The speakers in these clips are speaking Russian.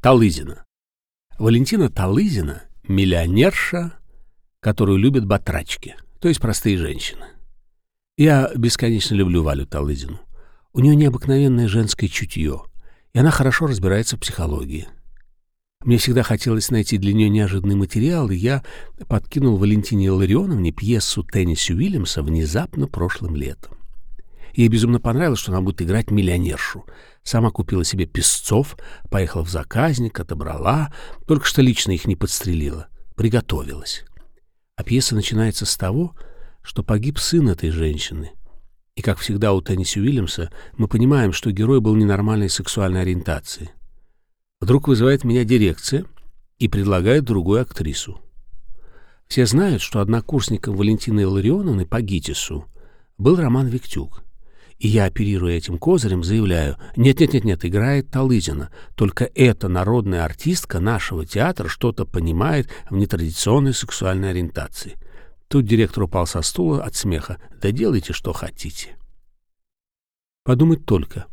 Талызина. Валентина Талызина — миллионерша, которую любят батрачки, то есть простые женщины. Я бесконечно люблю Валю Талызину. У нее необыкновенное женское чутье, и она хорошо разбирается в психологии. Мне всегда хотелось найти для нее неожиданный материал, и я подкинул Валентине Ларионовне пьесу Тенниси Уильямса внезапно прошлым летом. Ей безумно понравилось, что она будет играть миллионершу. Сама купила себе песцов, поехала в заказник, отобрала, только что лично их не подстрелила, приготовилась. А пьеса начинается с того, что погиб сын этой женщины. И, как всегда у Тенниси Уильямса, мы понимаем, что герой был ненормальной сексуальной ориентации. Вдруг вызывает меня дирекция и предлагает другую актрису. Все знают, что однокурсником Валентины Илларионовны по ГИТИСу был Роман Виктюк. И я, оперируя этим козырем, заявляю, нет-нет-нет-нет, играет Талызина. Только эта народная артистка нашего театра что-то понимает в нетрадиционной сексуальной ориентации. Тут директор упал со стула от смеха. Да делайте, что хотите. Подумать только.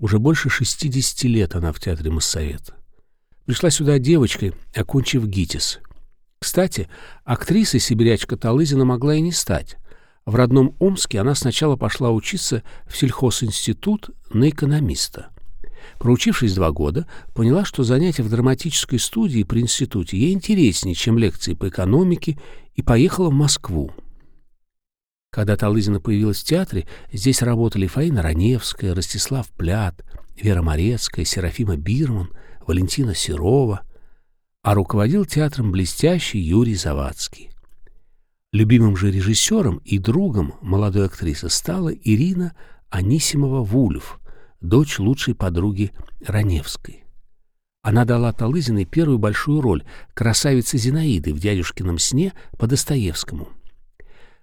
Уже больше 60 лет она в театре Моссовета. Пришла сюда девочкой, окончив ГИТИС. Кстати, актрисой сибирячка Талызина могла и не стать. В родном Омске она сначала пошла учиться в сельхозинститут на экономиста. Проучившись два года, поняла, что занятия в драматической студии при институте ей интереснее, чем лекции по экономике, и поехала в Москву. Когда Талызина появилась в театре, здесь работали Фаина Раневская, Ростислав Плят, Вера Морецкая, Серафима Бирман, Валентина Серова, а руководил театром блестящий Юрий Завадский. Любимым же режиссером и другом молодой актрисы стала Ирина Анисимова-Вульф, дочь лучшей подруги Раневской. Она дала Талызиной первую большую роль красавицы Зинаиды в «Дядюшкином сне» по Достоевскому.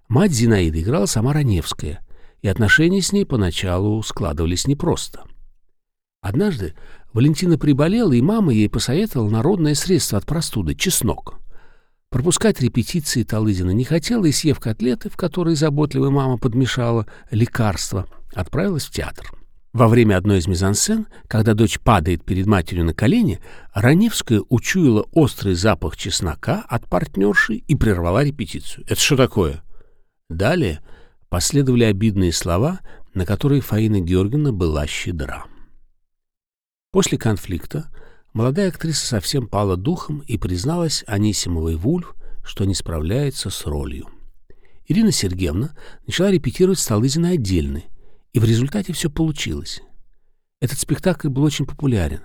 Мать Зинаиды играла сама Раневская, и отношения с ней поначалу складывались непросто. Однажды Валентина приболела, и мама ей посоветовала народное средство от простуды — чеснок. Пропускать репетиции Талызина не хотела и, съев котлеты, в которые заботливая мама подмешала лекарство, отправилась в театр. Во время одной из мизансцен, когда дочь падает перед матерью на колени, Раневская учуяла острый запах чеснока от партнерши и прервала репетицию. «Это что такое?» Далее последовали обидные слова, на которые Фаина Георгиевна была щедра. После конфликта Молодая актриса совсем пала духом и призналась Анисимовой Вульф, что не справляется с ролью. Ирина Сергеевна начала репетировать с отдельно, и в результате все получилось. Этот спектакль был очень популярен.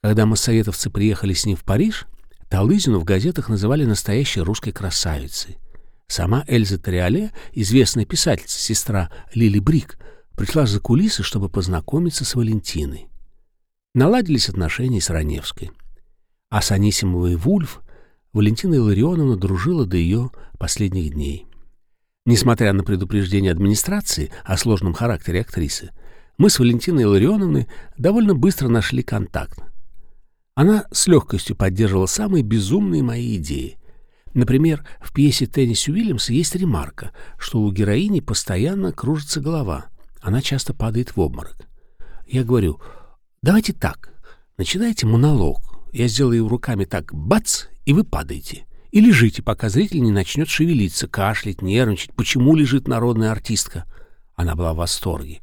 Когда массоветовцы приехали с ним в Париж, Талызину в газетах называли настоящей русской красавицей. Сама Эльза Триоле, известная писательница, сестра Лили Брик, пришла за кулисы, чтобы познакомиться с Валентиной. Наладились отношения с Раневской. А с Анисимовой Вульф Валентина Илларионовна дружила до ее последних дней. Несмотря на предупреждение администрации о сложном характере актрисы, мы с Валентиной Илларионовной довольно быстро нашли контакт. Она с легкостью поддерживала самые безумные мои идеи. Например, в пьесе Тенниси Уильямса есть ремарка, что у героини постоянно кружится голова. Она часто падает в обморок. Я говорю, Давайте так. Начинайте монолог. Я сделаю руками так бац, и вы падаете. И лежите, пока зритель не начнет шевелиться, кашлять, нервничать. Почему лежит народная артистка? Она была в восторге.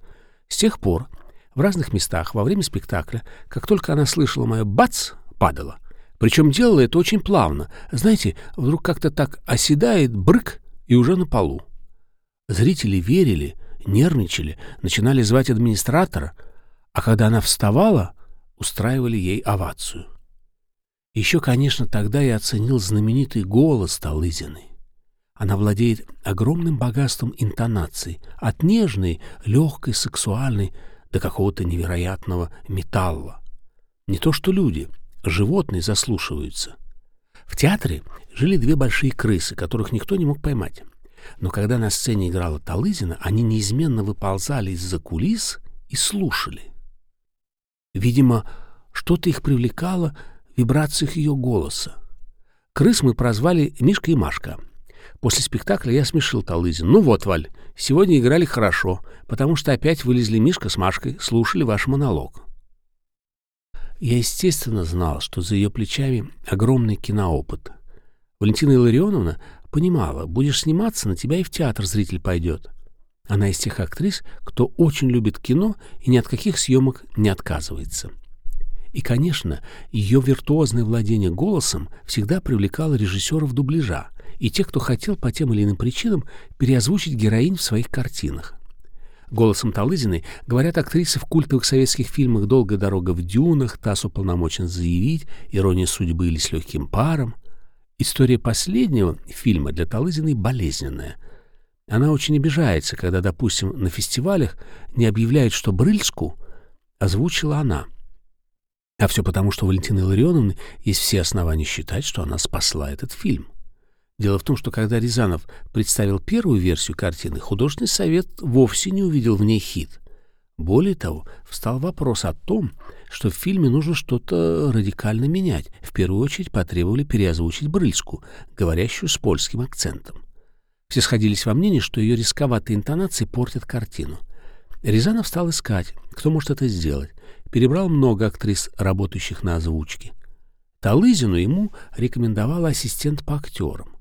С тех пор в разных местах во время спектакля, как только она слышала мое «бац», падала. Причем делала это очень плавно. Знаете, вдруг как-то так оседает брык и уже на полу. Зрители верили, нервничали, начинали звать администратора — а когда она вставала, устраивали ей овацию. Еще, конечно, тогда я оценил знаменитый голос Талызиной. Она владеет огромным богатством интонаций, от нежной, легкой, сексуальной до какого-то невероятного металла. Не то что люди, животные заслушиваются. В театре жили две большие крысы, которых никто не мог поймать. Но когда на сцене играла Талызина, они неизменно выползали из-за кулис и слушали. Видимо, что-то их привлекало в вибрациях ее голоса. Крыс мы прозвали Мишка и Машка. После спектакля я смешил Талызин. «Ну вот, Валь, сегодня играли хорошо, потому что опять вылезли Мишка с Машкой, слушали ваш монолог». Я, естественно, знал, что за ее плечами огромный киноопыт. Валентина Илларионовна понимала, будешь сниматься, на тебя и в театр зритель пойдет. Она из тех актрис, кто очень любит кино и ни от каких съемок не отказывается. И, конечно, ее виртуозное владение голосом всегда привлекало режиссеров дубляжа и тех, кто хотел по тем или иным причинам переозвучить героинь в своих картинах. Голосом Талызиной говорят актрисы в культовых советских фильмах «Долгая дорога в дюнах», «Тасс уполномочен заявить», «Ирония судьбы» или «С легким паром». История последнего фильма для Талызиной болезненная. Она очень обижается, когда, допустим, на фестивалях не объявляют, что Брыльску озвучила она. А все потому, что у Валентины Илларионовны есть все основания считать, что она спасла этот фильм. Дело в том, что когда Рязанов представил первую версию картины, художественный совет вовсе не увидел в ней хит. Более того, встал вопрос о том, что в фильме нужно что-то радикально менять. В первую очередь потребовали переозвучить Брыльску, говорящую с польским акцентом. Все сходились во мнении, что ее рисковатые интонации портят картину. Рязанов стал искать, кто может это сделать. Перебрал много актрис, работающих на озвучке. Талызину ему рекомендовала ассистент по актерам.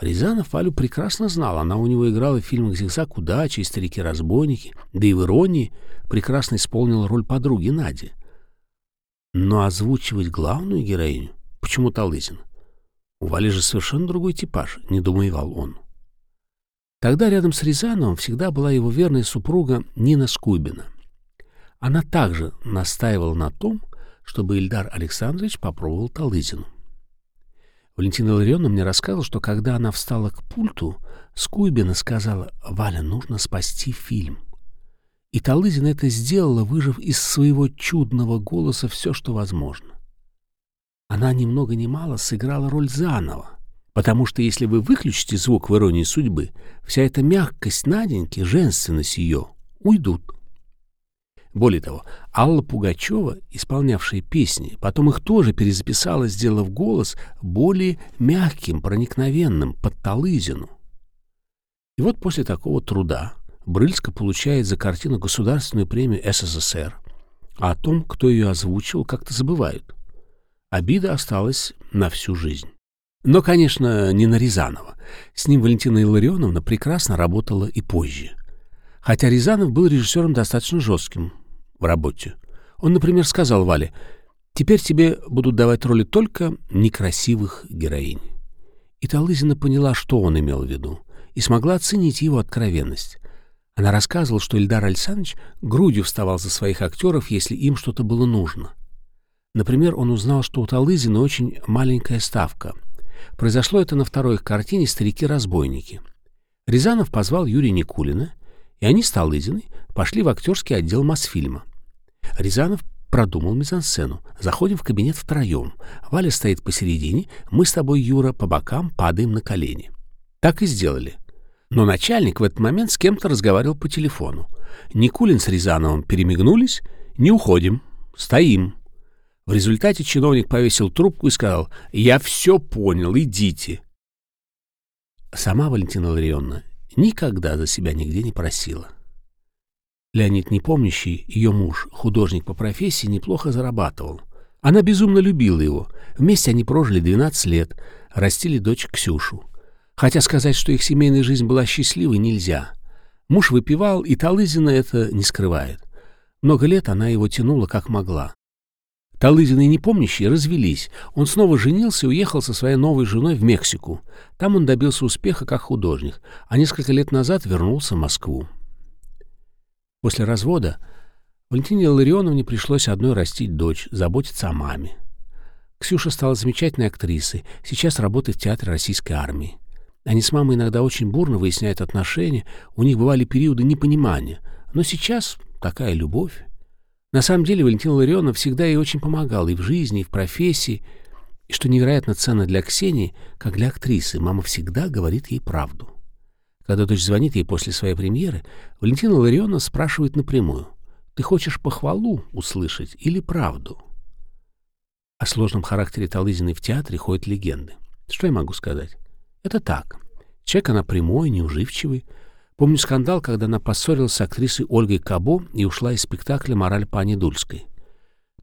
Рязанов Валю прекрасно знал. Она у него играла в фильмах «Зигзаг удачи» и «Старики-разбойники», да и в «Иронии» прекрасно исполнила роль подруги Нади. Но озвучивать главную героиню почему Талызин? У Вали же совершенно другой типаж, — недоумевал он. Тогда рядом с Рязановым всегда была его верная супруга Нина Скубина. Она также настаивала на том, чтобы Ильдар Александрович попробовал Талызину. Валентина Ларионовна мне рассказывала, что когда она встала к пульту, Скуйбина сказала, «Валя, нужно спасти фильм». И Талызина это сделала, выжив из своего чудного голоса все, что возможно. Она ни много ни мало сыграла роль заново, потому что если вы выключите звук в иронии судьбы, вся эта мягкость Наденьки, женственность ее уйдут. Более того, Алла Пугачева, исполнявшая песни, потом их тоже перезаписала, сделав голос более мягким, проникновенным, под Талызину. И вот после такого труда Брыльска получает за картину Государственную премию СССР, а о том, кто ее озвучил, как-то забывают. Обида осталась на всю жизнь. Но, конечно, не на Рязанова. С ним Валентина Илларионовна прекрасно работала и позже. Хотя Рязанов был режиссером достаточно жестким, в работе. Он, например, сказал Вале, «Теперь тебе будут давать роли только некрасивых героинь». И Талызина поняла, что он имел в виду, и смогла оценить его откровенность. Она рассказывала, что Ильдар Александрович грудью вставал за своих актеров, если им что-то было нужно. Например, он узнал, что у Талызина очень маленькая ставка. Произошло это на второй картине «Старики-разбойники». Рязанов позвал Юрия Никулина — и они с Талызиной пошли в актерский отдел Мосфильма. Рязанов продумал мизансцену. Заходим в кабинет втроем. Валя стоит посередине, мы с тобой, Юра, по бокам падаем на колени. Так и сделали. Но начальник в этот момент с кем-то разговаривал по телефону. Никулин с Рязановым перемигнулись. «Не уходим. Стоим». В результате чиновник повесил трубку и сказал «Я все понял, идите». Сама Валентина Ларионовна никогда за себя нигде не просила. Леонид Непомнящий, ее муж, художник по профессии, неплохо зарабатывал. Она безумно любила его. Вместе они прожили 12 лет, растили дочь Ксюшу. Хотя сказать, что их семейная жизнь была счастливой, нельзя. Муж выпивал, и Талызина это не скрывает. Много лет она его тянула как могла. Талызин и непомнящие развелись. Он снова женился и уехал со своей новой женой в Мексику. Там он добился успеха как художник, а несколько лет назад вернулся в Москву. После развода Валентине Ларионовне пришлось одной растить дочь, заботиться о маме. Ксюша стала замечательной актрисой, сейчас работает в Театре Российской Армии. Они с мамой иногда очень бурно выясняют отношения, у них бывали периоды непонимания, но сейчас такая любовь. На самом деле Валентина Ларионовна всегда ей очень помогала и в жизни, и в профессии. И что невероятно ценно для Ксении, как для актрисы, мама всегда говорит ей правду. Когда дочь звонит ей после своей премьеры, Валентина Ларионовна спрашивает напрямую, «Ты хочешь похвалу услышать или правду?» О сложном характере Талызиной в театре ходят легенды. Что я могу сказать? Это так. Человек она прямой, неуживчивый, Помню скандал, когда она поссорилась с актрисой Ольгой Кабо и ушла из спектакля «Мораль пани Дульской».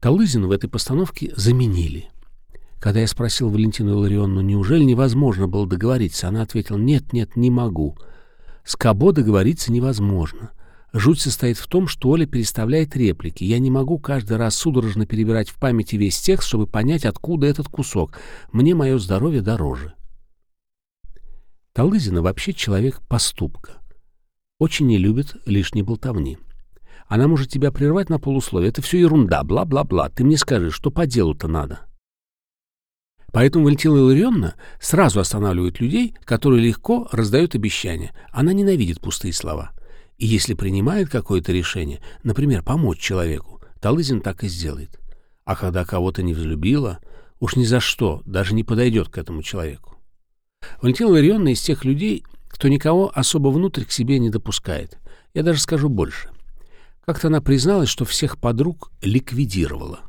Талызин в этой постановке заменили. Когда я спросил Валентину Илларионовну, неужели невозможно было договориться, она ответила, нет, нет, не могу. С Кабо договориться невозможно. Жуть состоит в том, что Оля переставляет реплики. Я не могу каждый раз судорожно перебирать в памяти весь текст, чтобы понять, откуда этот кусок. Мне мое здоровье дороже. Талызина вообще человек поступка. Очень не любит лишней болтовни. Она может тебя прервать на полусловие. Это все ерунда, бла-бла-бла. Ты мне скажи, что по делу-то надо. Поэтому Валентина Илларионовна сразу останавливает людей, которые легко раздают обещания. Она ненавидит пустые слова. И если принимает какое-то решение, например, помочь человеку, Талызин так и сделает. А когда кого-то не взлюбила, уж ни за что даже не подойдет к этому человеку. Валентина Илларионовна из тех людей, кто никого особо внутрь к себе не допускает. Я даже скажу больше. Как-то она призналась, что всех подруг ликвидировала.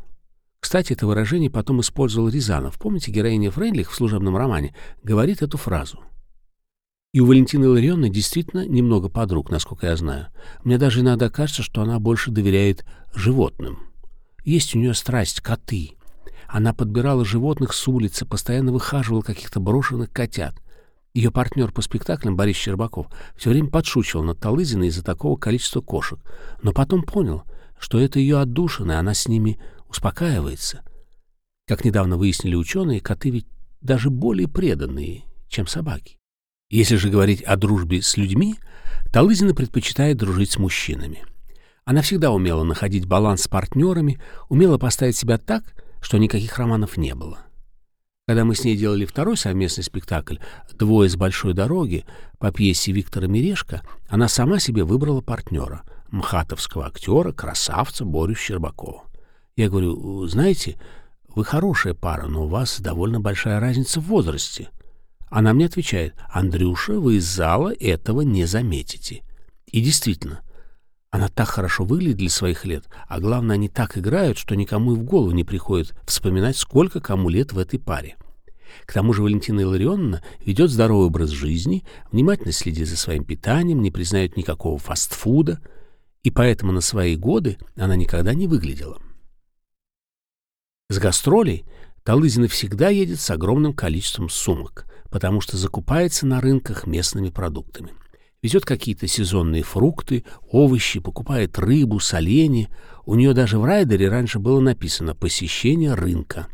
Кстати, это выражение потом использовал Рязанов. Помните, героиня Фрейндлих в служебном романе говорит эту фразу. И у Валентины Илларионовны действительно немного подруг, насколько я знаю. Мне даже иногда кажется, что она больше доверяет животным. Есть у нее страсть — коты. Она подбирала животных с улицы, постоянно выхаживала каких-то брошенных котят. Ее партнер по спектаклям Борис Щербаков все время подшучивал над Талызиной из-за такого количества кошек, но потом понял, что это ее отдушина, и она с ними успокаивается. Как недавно выяснили ученые, коты ведь даже более преданные, чем собаки. Если же говорить о дружбе с людьми, Талызина предпочитает дружить с мужчинами. Она всегда умела находить баланс с партнерами, умела поставить себя так, что никаких романов не было. Когда мы с ней делали второй совместный спектакль «Двое с большой дороги» по пьесе Виктора Мирешка, она сама себе выбрала партнера — мхатовского актера, красавца Борю Щербакова. Я говорю, знаете, вы хорошая пара, но у вас довольно большая разница в возрасте. Она мне отвечает, Андрюша, вы из зала этого не заметите. И действительно, она так хорошо выглядит для своих лет, а главное, они так играют, что никому и в голову не приходит вспоминать, сколько кому лет в этой паре. К тому же Валентина Илларионовна ведет здоровый образ жизни, внимательно следит за своим питанием, не признает никакого фастфуда, и поэтому на свои годы она никогда не выглядела. С гастролей Талызина всегда едет с огромным количеством сумок, потому что закупается на рынках местными продуктами везет какие-то сезонные фрукты, овощи, покупает рыбу, соленья. У нее даже в райдере раньше было написано «посещение рынка».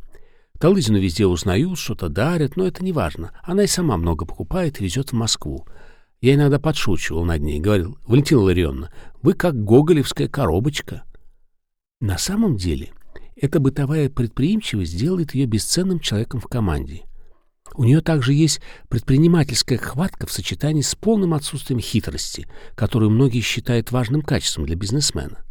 Талызину везде узнают, что-то дарят, но это не важно. Она и сама много покупает и везет в Москву. Я иногда подшучивал над ней, говорил, «Валентина Ларионовна, вы как гоголевская коробочка». На самом деле, эта бытовая предприимчивость делает ее бесценным человеком в команде. У нее также есть предпринимательская хватка в сочетании с полным отсутствием хитрости, которую многие считают важным качеством для бизнесмена.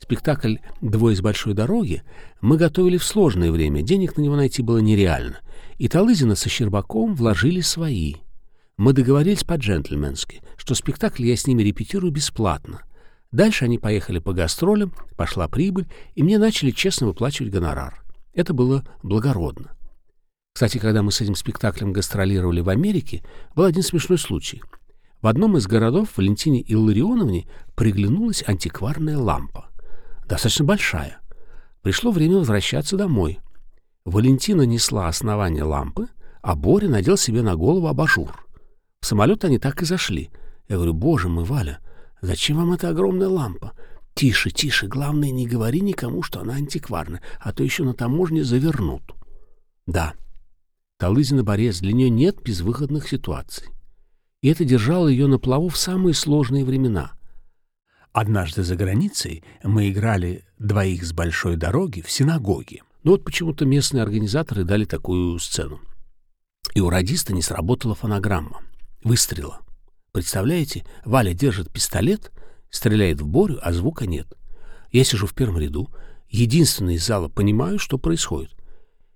Спектакль «Двое с большой дороги» мы готовили в сложное время, денег на него найти было нереально, и Талызина со Щербаковым вложили свои. Мы договорились по-джентльменски, что спектакль я с ними репетирую бесплатно. Дальше они поехали по гастролям, пошла прибыль, и мне начали честно выплачивать гонорар. Это было благородно. Кстати, когда мы с этим спектаклем гастролировали в Америке, был один смешной случай. В одном из городов Валентине Илларионовне приглянулась антикварная лампа. Достаточно большая. Пришло время возвращаться домой. Валентина несла основание лампы, а Боря надел себе на голову абажур. В самолет они так и зашли. Я говорю, боже мой, Валя, зачем вам эта огромная лампа? Тише, тише, главное, не говори никому, что она антикварная, а то еще на таможне завернут. Да, Талызина борец, для нее нет безвыходных ситуаций. И это держало ее на плаву в самые сложные времена. Однажды за границей мы играли «Двоих с большой дороги» в синагоге. Но вот почему-то местные организаторы дали такую сцену. И у радиста не сработала фонограмма. Выстрела. Представляете, Валя держит пистолет, стреляет в Борю, а звука нет. Я сижу в первом ряду, единственный из зала понимаю, что происходит.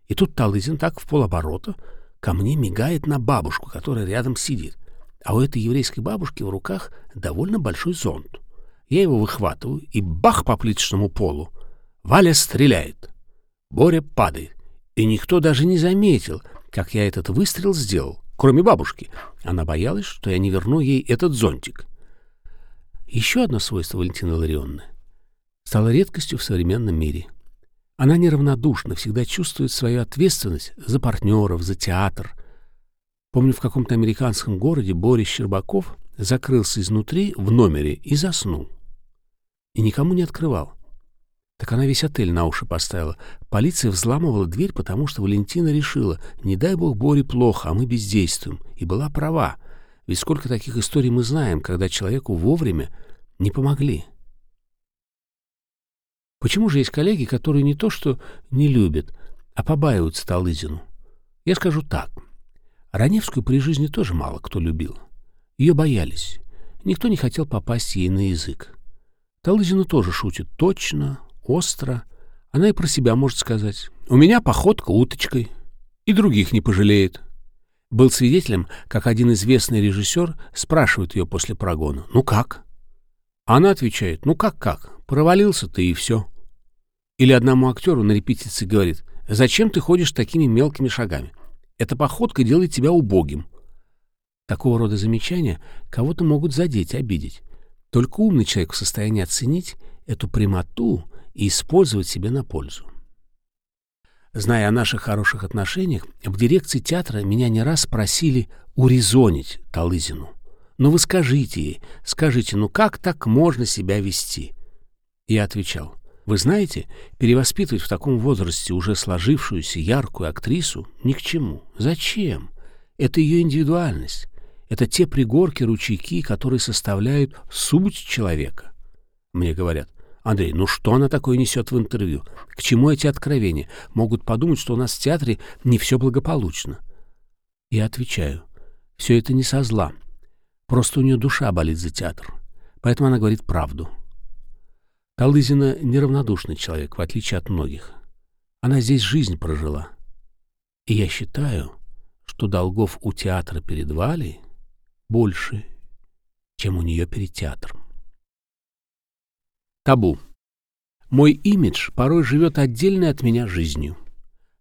И тут Талызин так в полоборота ко мне мигает на бабушку, которая рядом сидит. А у этой еврейской бабушки в руках довольно большой зонт. Я его выхватываю и бах по плиточному полу. Валя стреляет. Боря падает. И никто даже не заметил, как я этот выстрел сделал, кроме бабушки. Она боялась, что я не верну ей этот зонтик. Еще одно свойство Валентины Ларионовны стало редкостью в современном мире — Она неравнодушна, всегда чувствует свою ответственность за партнеров, за театр. Помню, в каком-то американском городе Борис Щербаков закрылся изнутри в номере и заснул. И никому не открывал. Так она весь отель на уши поставила. Полиция взламывала дверь, потому что Валентина решила, не дай бог Боре плохо, а мы бездействуем. И была права. Ведь сколько таких историй мы знаем, когда человеку вовремя не помогли. Почему же есть коллеги, которые не то что не любят, а побаиваются Талызину? Я скажу так. Раневскую при жизни тоже мало кто любил. Ее боялись. Никто не хотел попасть ей на язык. Талызина тоже шутит точно, остро. Она и про себя может сказать. «У меня походка уточкой». И других не пожалеет. Был свидетелем, как один известный режиссер спрашивает ее после прогона. «Ну как?» Она отвечает. «Ну как-как? Провалился ты и все». Или одному актеру на репетиции говорит. «Зачем ты ходишь такими мелкими шагами? Эта походка делает тебя убогим». Такого рода замечания кого-то могут задеть, обидеть. Только умный человек в состоянии оценить эту прямоту и использовать себе на пользу. Зная о наших хороших отношениях, в дирекции театра меня не раз просили урезонить Талызину. «Ну вы скажите ей, скажите, ну как так можно себя вести?» Я отвечал, «Вы знаете, перевоспитывать в таком возрасте уже сложившуюся яркую актрису ни к чему. Зачем? Это ее индивидуальность. Это те пригорки, ручейки, которые составляют суть человека. Мне говорят, Андрей, ну что она такое несет в интервью? К чему эти откровения? Могут подумать, что у нас в театре не все благополучно. Я отвечаю, все это не со зла. Просто у нее душа болит за театр. Поэтому она говорит правду. Талызина неравнодушный человек, в отличие от многих. Она здесь жизнь прожила. И я считаю, что долгов у театра перед Валей больше, чем у нее перед театром. Табу. Мой имидж порой живет отдельной от меня жизнью.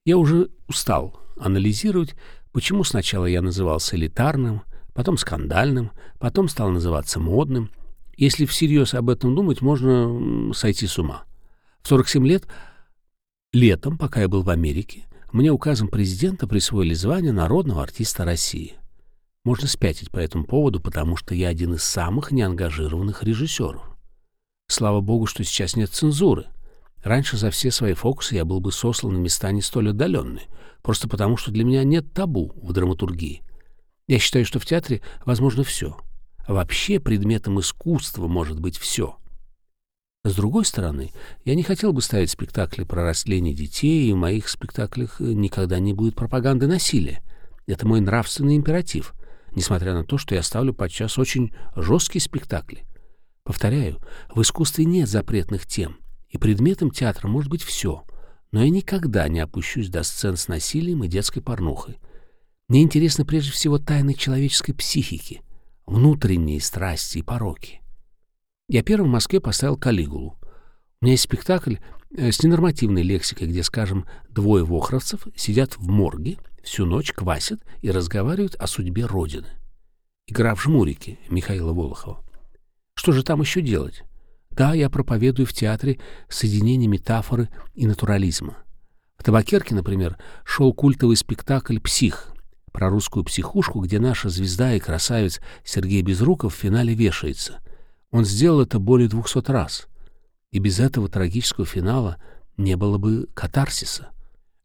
Я уже устал анализировать, почему сначала я назывался элитарным, потом скандальным, потом стал называться модным. Если всерьез об этом думать, можно сойти с ума. В 47 лет, летом, пока я был в Америке, мне указом президента присвоили звание народного артиста России. Можно спятить по этому поводу, потому что я один из самых неангажированных режиссеров. Слава богу, что сейчас нет цензуры. Раньше за все свои фокусы я был бы сослан на места не столь отдаленные, просто потому что для меня нет табу в драматургии. Я считаю, что в театре возможно все. Вообще предметом искусства может быть все. С другой стороны, я не хотел бы ставить спектакли про растление детей, и в моих спектаклях никогда не будет пропаганды насилия. Это мой нравственный императив, несмотря на то, что я ставлю подчас очень жесткие спектакли. Повторяю, в искусстве нет запретных тем, и предметом театра может быть все, но я никогда не опущусь до сцен с насилием и детской порнухой. Мне интересны прежде всего тайны человеческой психики, внутренние страсти и пороки. Я первым в Москве поставил «Калигулу». У меня есть спектакль э, с ненормативной лексикой, где, скажем, двое вохровцев сидят в морге, всю ночь квасят и разговаривают о судьбе Родины. Игра в жмурики Михаила Волохова. Что же там еще делать? Да, я проповедую в театре соединение метафоры и натурализма. В Табакерке, например, шел культовый спектакль «Псих» про русскую психушку, где наша звезда и красавец Сергей Безруков в финале вешается. Он сделал это более двухсот раз. И без этого трагического финала не было бы катарсиса.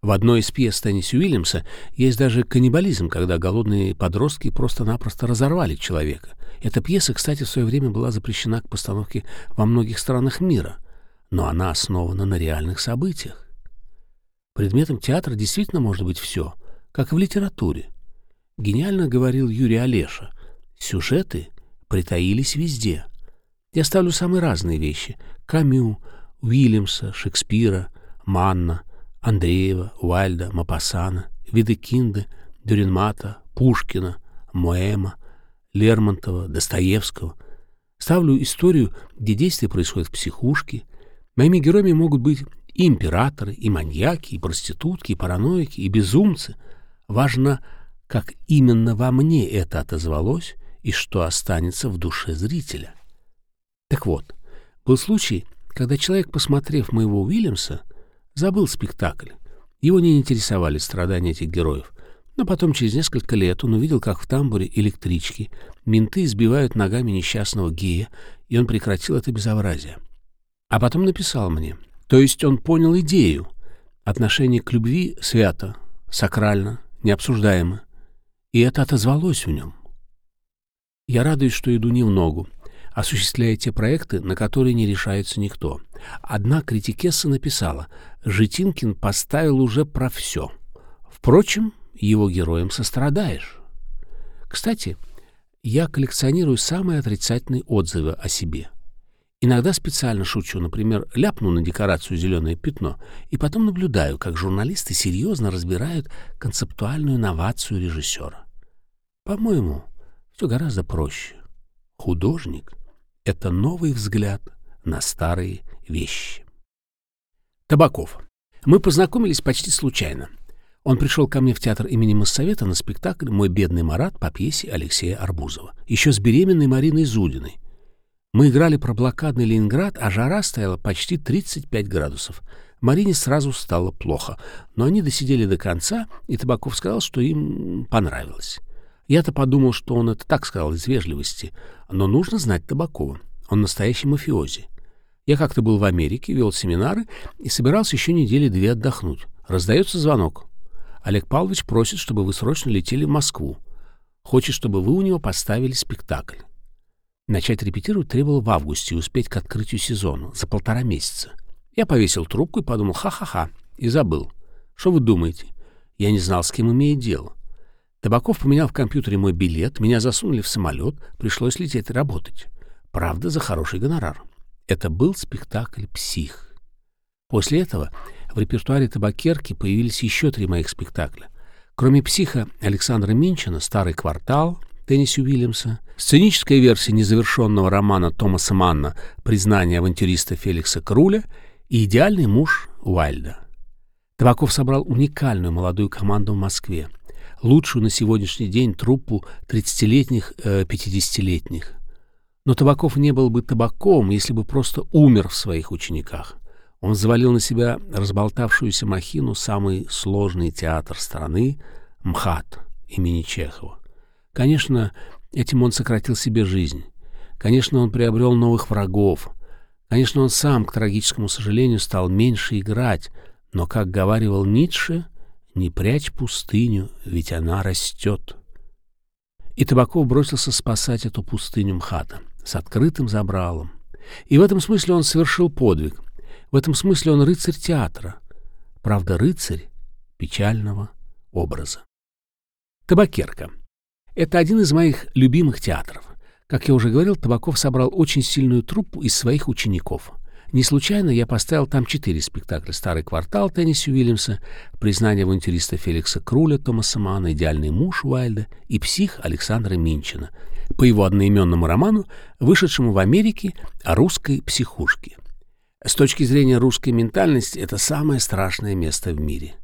В одной из пьес Тенниси Уильямса есть даже каннибализм, когда голодные подростки просто-напросто разорвали человека. Эта пьеса, кстати, в свое время была запрещена к постановке во многих странах мира, но она основана на реальных событиях. Предметом театра действительно может быть все, как и в литературе. Гениально говорил Юрий Олеша. Сюжеты притаились везде. Я ставлю самые разные вещи. Камю, Уильямса, Шекспира, Манна, Андреева, Уальда, Мапасана, Видекинда, Дюринмата, Пушкина, Моэма, Лермонтова, Достоевского. Ставлю историю, где действие происходит в психушке. Моими героями могут быть и императоры, и маньяки, и проститутки, и параноики, и безумцы. Важно, как именно во мне это отозвалось и что останется в душе зрителя. Так вот, был случай, когда человек, посмотрев моего Уильямса, забыл спектакль. Его не интересовали страдания этих героев. Но потом, через несколько лет, он увидел, как в тамбуре электрички менты избивают ногами несчастного гея, и он прекратил это безобразие. А потом написал мне. То есть он понял идею. Отношение к любви свято, сакрально, необсуждаемо. И это отозвалось в нем. Я радуюсь, что иду не в ногу, осуществляя те проекты, на которые не решается никто. Одна критикесса написала, Житинкин поставил уже про все. Впрочем, его героям сострадаешь. Кстати, я коллекционирую самые отрицательные отзывы о себе. Иногда специально шучу, например, ляпну на декорацию зеленое пятно, и потом наблюдаю, как журналисты серьезно разбирают концептуальную новацию режиссера. По-моему, все гораздо проще. Художник — это новый взгляд на старые вещи. Табаков. Мы познакомились почти случайно. Он пришел ко мне в театр имени Моссовета на спектакль «Мой бедный Марат» по пьесе Алексея Арбузова, еще с беременной Мариной Зудиной. Мы играли про блокадный Ленинград, а жара стояла почти 35 градусов. Марине сразу стало плохо, но они досидели до конца, и Табаков сказал, что им понравилось. Я-то подумал, что он это так сказал из вежливости, но нужно знать Табакова. Он настоящий мафиози. Я как-то был в Америке, вел семинары и собирался еще недели две отдохнуть. Раздается звонок. Олег Павлович просит, чтобы вы срочно летели в Москву. Хочет, чтобы вы у него поставили спектакль. Начать репетировать требовало в августе и успеть к открытию сезона, за полтора месяца. Я повесил трубку и подумал «ха-ха-ха» и забыл. Что вы думаете? Я не знал, с кем имеет дело. Табаков поменял в компьютере мой билет, меня засунули в самолет, пришлось лететь работать. Правда, за хороший гонорар. Это был спектакль «Псих». После этого в репертуаре табакерки появились еще три моих спектакля. Кроме «Психа» Александра Минчина «Старый квартал», Тенниси Уильямса, сценическая версия незавершенного романа Томаса Манна «Признание авантюриста Феликса Круля» и «Идеальный муж» Уайльда. Табаков собрал уникальную молодую команду в Москве — лучшую на сегодняшний день труппу 30-летних, э, 50-летних. Но Табаков не был бы табаком, если бы просто умер в своих учениках. Он завалил на себя разболтавшуюся махину самый сложный театр страны — МХАТ имени Чехова. Конечно, этим он сократил себе жизнь. Конечно, он приобрел новых врагов. Конечно, он сам, к трагическому сожалению, стал меньше играть, но, как говаривал Ницше, не прячь пустыню, ведь она растет. И Табаков бросился спасать эту пустыню МХАТа с открытым забралом. И в этом смысле он совершил подвиг. В этом смысле он рыцарь театра. Правда, рыцарь печального образа. Табакерка. Это один из моих любимых театров. Как я уже говорил, Табаков собрал очень сильную труппу из своих учеников. Не случайно я поставил там четыре спектакля «Старый квартал» Тенниси Уильямса, «Признание авантюриста Феликса Круля» Томаса Мана, «Идеальный муж» Уайльда и «Псих» Александра Минчина по его одноименному роману, вышедшему в Америке о русской психушке. С точки зрения русской ментальности это самое страшное место в мире.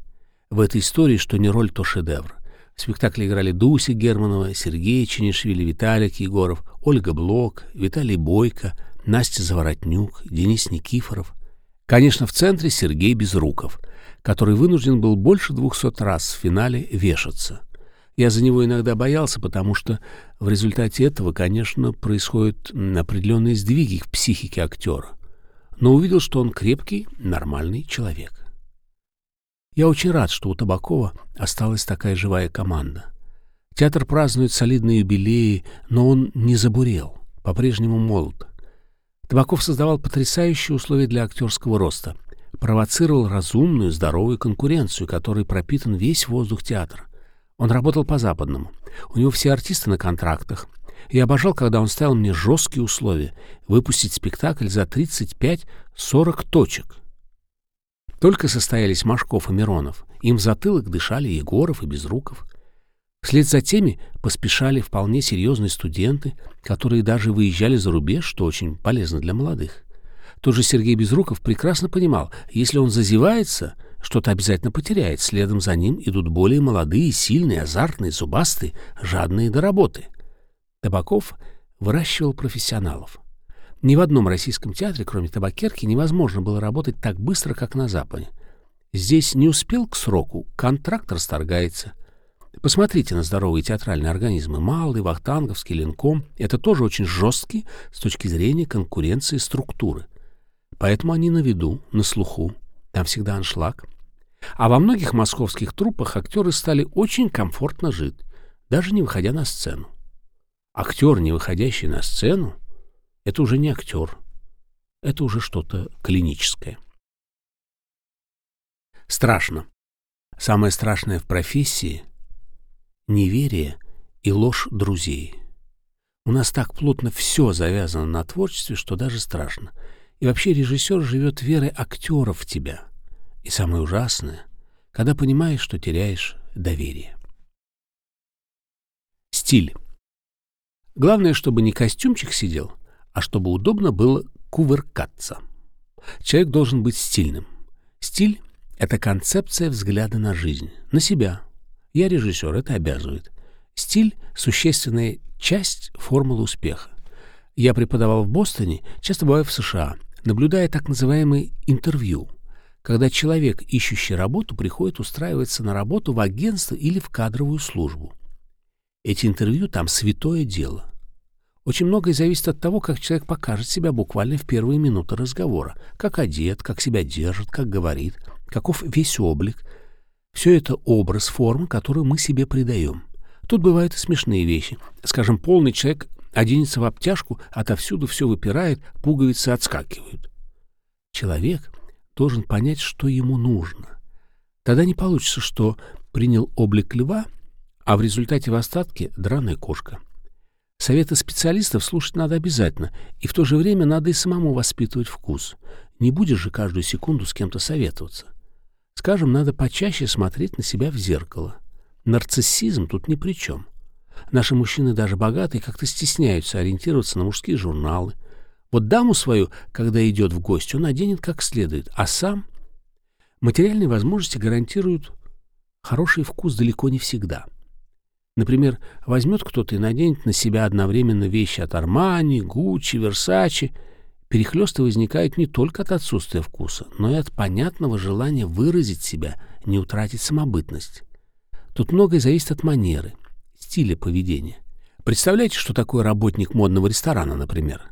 В этой истории что не роль, то шедевр. В спектакле играли Дуся Германова, Сергей Ченишвили, Виталик Егоров, Ольга Блок, Виталий Бойко, Настя Заворотнюк, Денис Никифоров. Конечно, в центре Сергей Безруков, который вынужден был больше двухсот раз в финале вешаться. Я за него иногда боялся, потому что в результате этого, конечно, происходят определенные сдвиги в психике актера. Но увидел, что он крепкий, нормальный человек. Я очень рад, что у Табакова осталась такая живая команда. Театр празднует солидные юбилеи, но он не забурел, по-прежнему молод. Табаков создавал потрясающие условия для актерского роста, провоцировал разумную, здоровую конкуренцию, которой пропитан весь воздух театра. Он работал по-западному. У него все артисты на контрактах. Я обожал, когда он ставил мне жесткие условия — выпустить спектакль за 35-40 точек. Только состоялись Машков и Миронов. Им в затылок дышали Егоров и Безруков. Вслед за теми поспешали вполне серьезные студенты, которые даже выезжали за рубеж, что очень полезно для молодых. Тот же Сергей Безруков прекрасно понимал, если он зазевается, что-то обязательно потеряет, следом за ним идут более молодые, сильные, азартные, зубастые, жадные до работы. Табаков выращивал профессионалов. Ни в одном российском театре, кроме табакерки, невозможно было работать так быстро, как на Западе. Здесь не успел к сроку, контракт расторгается. Посмотрите на здоровые театральные организмы. Малый, Вахтанговский, Ленком — это тоже очень жесткие с точки зрения конкуренции структуры. Поэтому они на виду, на слуху. Там всегда аншлаг. А во многих московских труппах актеры стали очень комфортно жить, даже не выходя на сцену. Актер, не выходящий на сцену, это уже не актер. Это уже что-то клиническое. Страшно. Самое страшное в профессии — неверие и ложь друзей. У нас так плотно все завязано на творчестве, что даже страшно. И вообще режиссер живет верой актеров в тебя. И самое ужасное, когда понимаешь, что теряешь доверие. Стиль. Главное, чтобы не костюмчик сидел, а чтобы удобно было кувыркаться. Человек должен быть стильным. Стиль — это концепция взгляда на жизнь, на себя. Я режиссер, это обязывает. Стиль — существенная часть формулы успеха. Я преподавал в Бостоне, часто бываю в США, наблюдая так называемые интервью, когда человек, ищущий работу, приходит устраиваться на работу в агентство или в кадровую службу. Эти интервью там святое дело. Очень многое зависит от того, как человек покажет себя буквально в первые минуты разговора. Как одет, как себя держит, как говорит, каков весь облик. Все это образ, форма, которую мы себе придаем. Тут бывают и смешные вещи. Скажем, полный человек оденется в обтяжку, отовсюду все выпирает, пуговицы отскакивают. Человек должен понять, что ему нужно. Тогда не получится, что принял облик льва, а в результате в остатке драная кошка. Советы специалистов слушать надо обязательно, и в то же время надо и самому воспитывать вкус. Не будешь же каждую секунду с кем-то советоваться. Скажем, надо почаще смотреть на себя в зеркало. Нарциссизм тут ни при чем. Наши мужчины, даже богатые, как-то стесняются ориентироваться на мужские журналы. Вот даму свою, когда идет в гости, он оденет как следует, а сам... Материальные возможности гарантируют хороший вкус далеко не всегда — Например, возьмет кто-то и наденет на себя одновременно вещи от Армани, Гуччи, Версачи. Перехлесты возникают не только от отсутствия вкуса, но и от понятного желания выразить себя, не утратить самобытность. Тут многое зависит от манеры, стиля поведения. Представляете, что такое работник модного ресторана, например?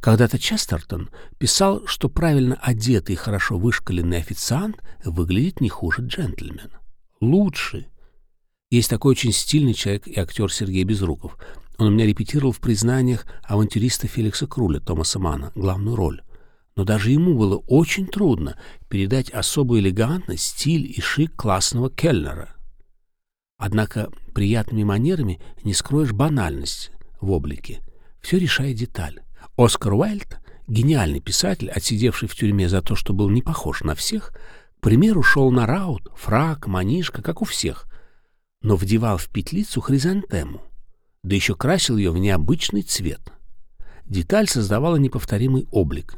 Когда-то Честертон писал, что правильно одетый и хорошо вышкаленный официант выглядит не хуже джентльмена. Лучше – есть такой очень стильный человек и актер Сергей Безруков. Он у меня репетировал в признаниях авантюриста Феликса Круля, Томаса Мана, главную роль. Но даже ему было очень трудно передать особую элегантность, стиль и шик классного Кельнера. Однако приятными манерами не скроешь банальность в облике. Все решает деталь. Оскар Уайльд, гениальный писатель, отсидевший в тюрьме за то, что был не похож на всех, к примеру, шел на раут, фрак, манишка, как у всех, но вдевал в петлицу хризантему, да еще красил ее в необычный цвет. Деталь создавала неповторимый облик.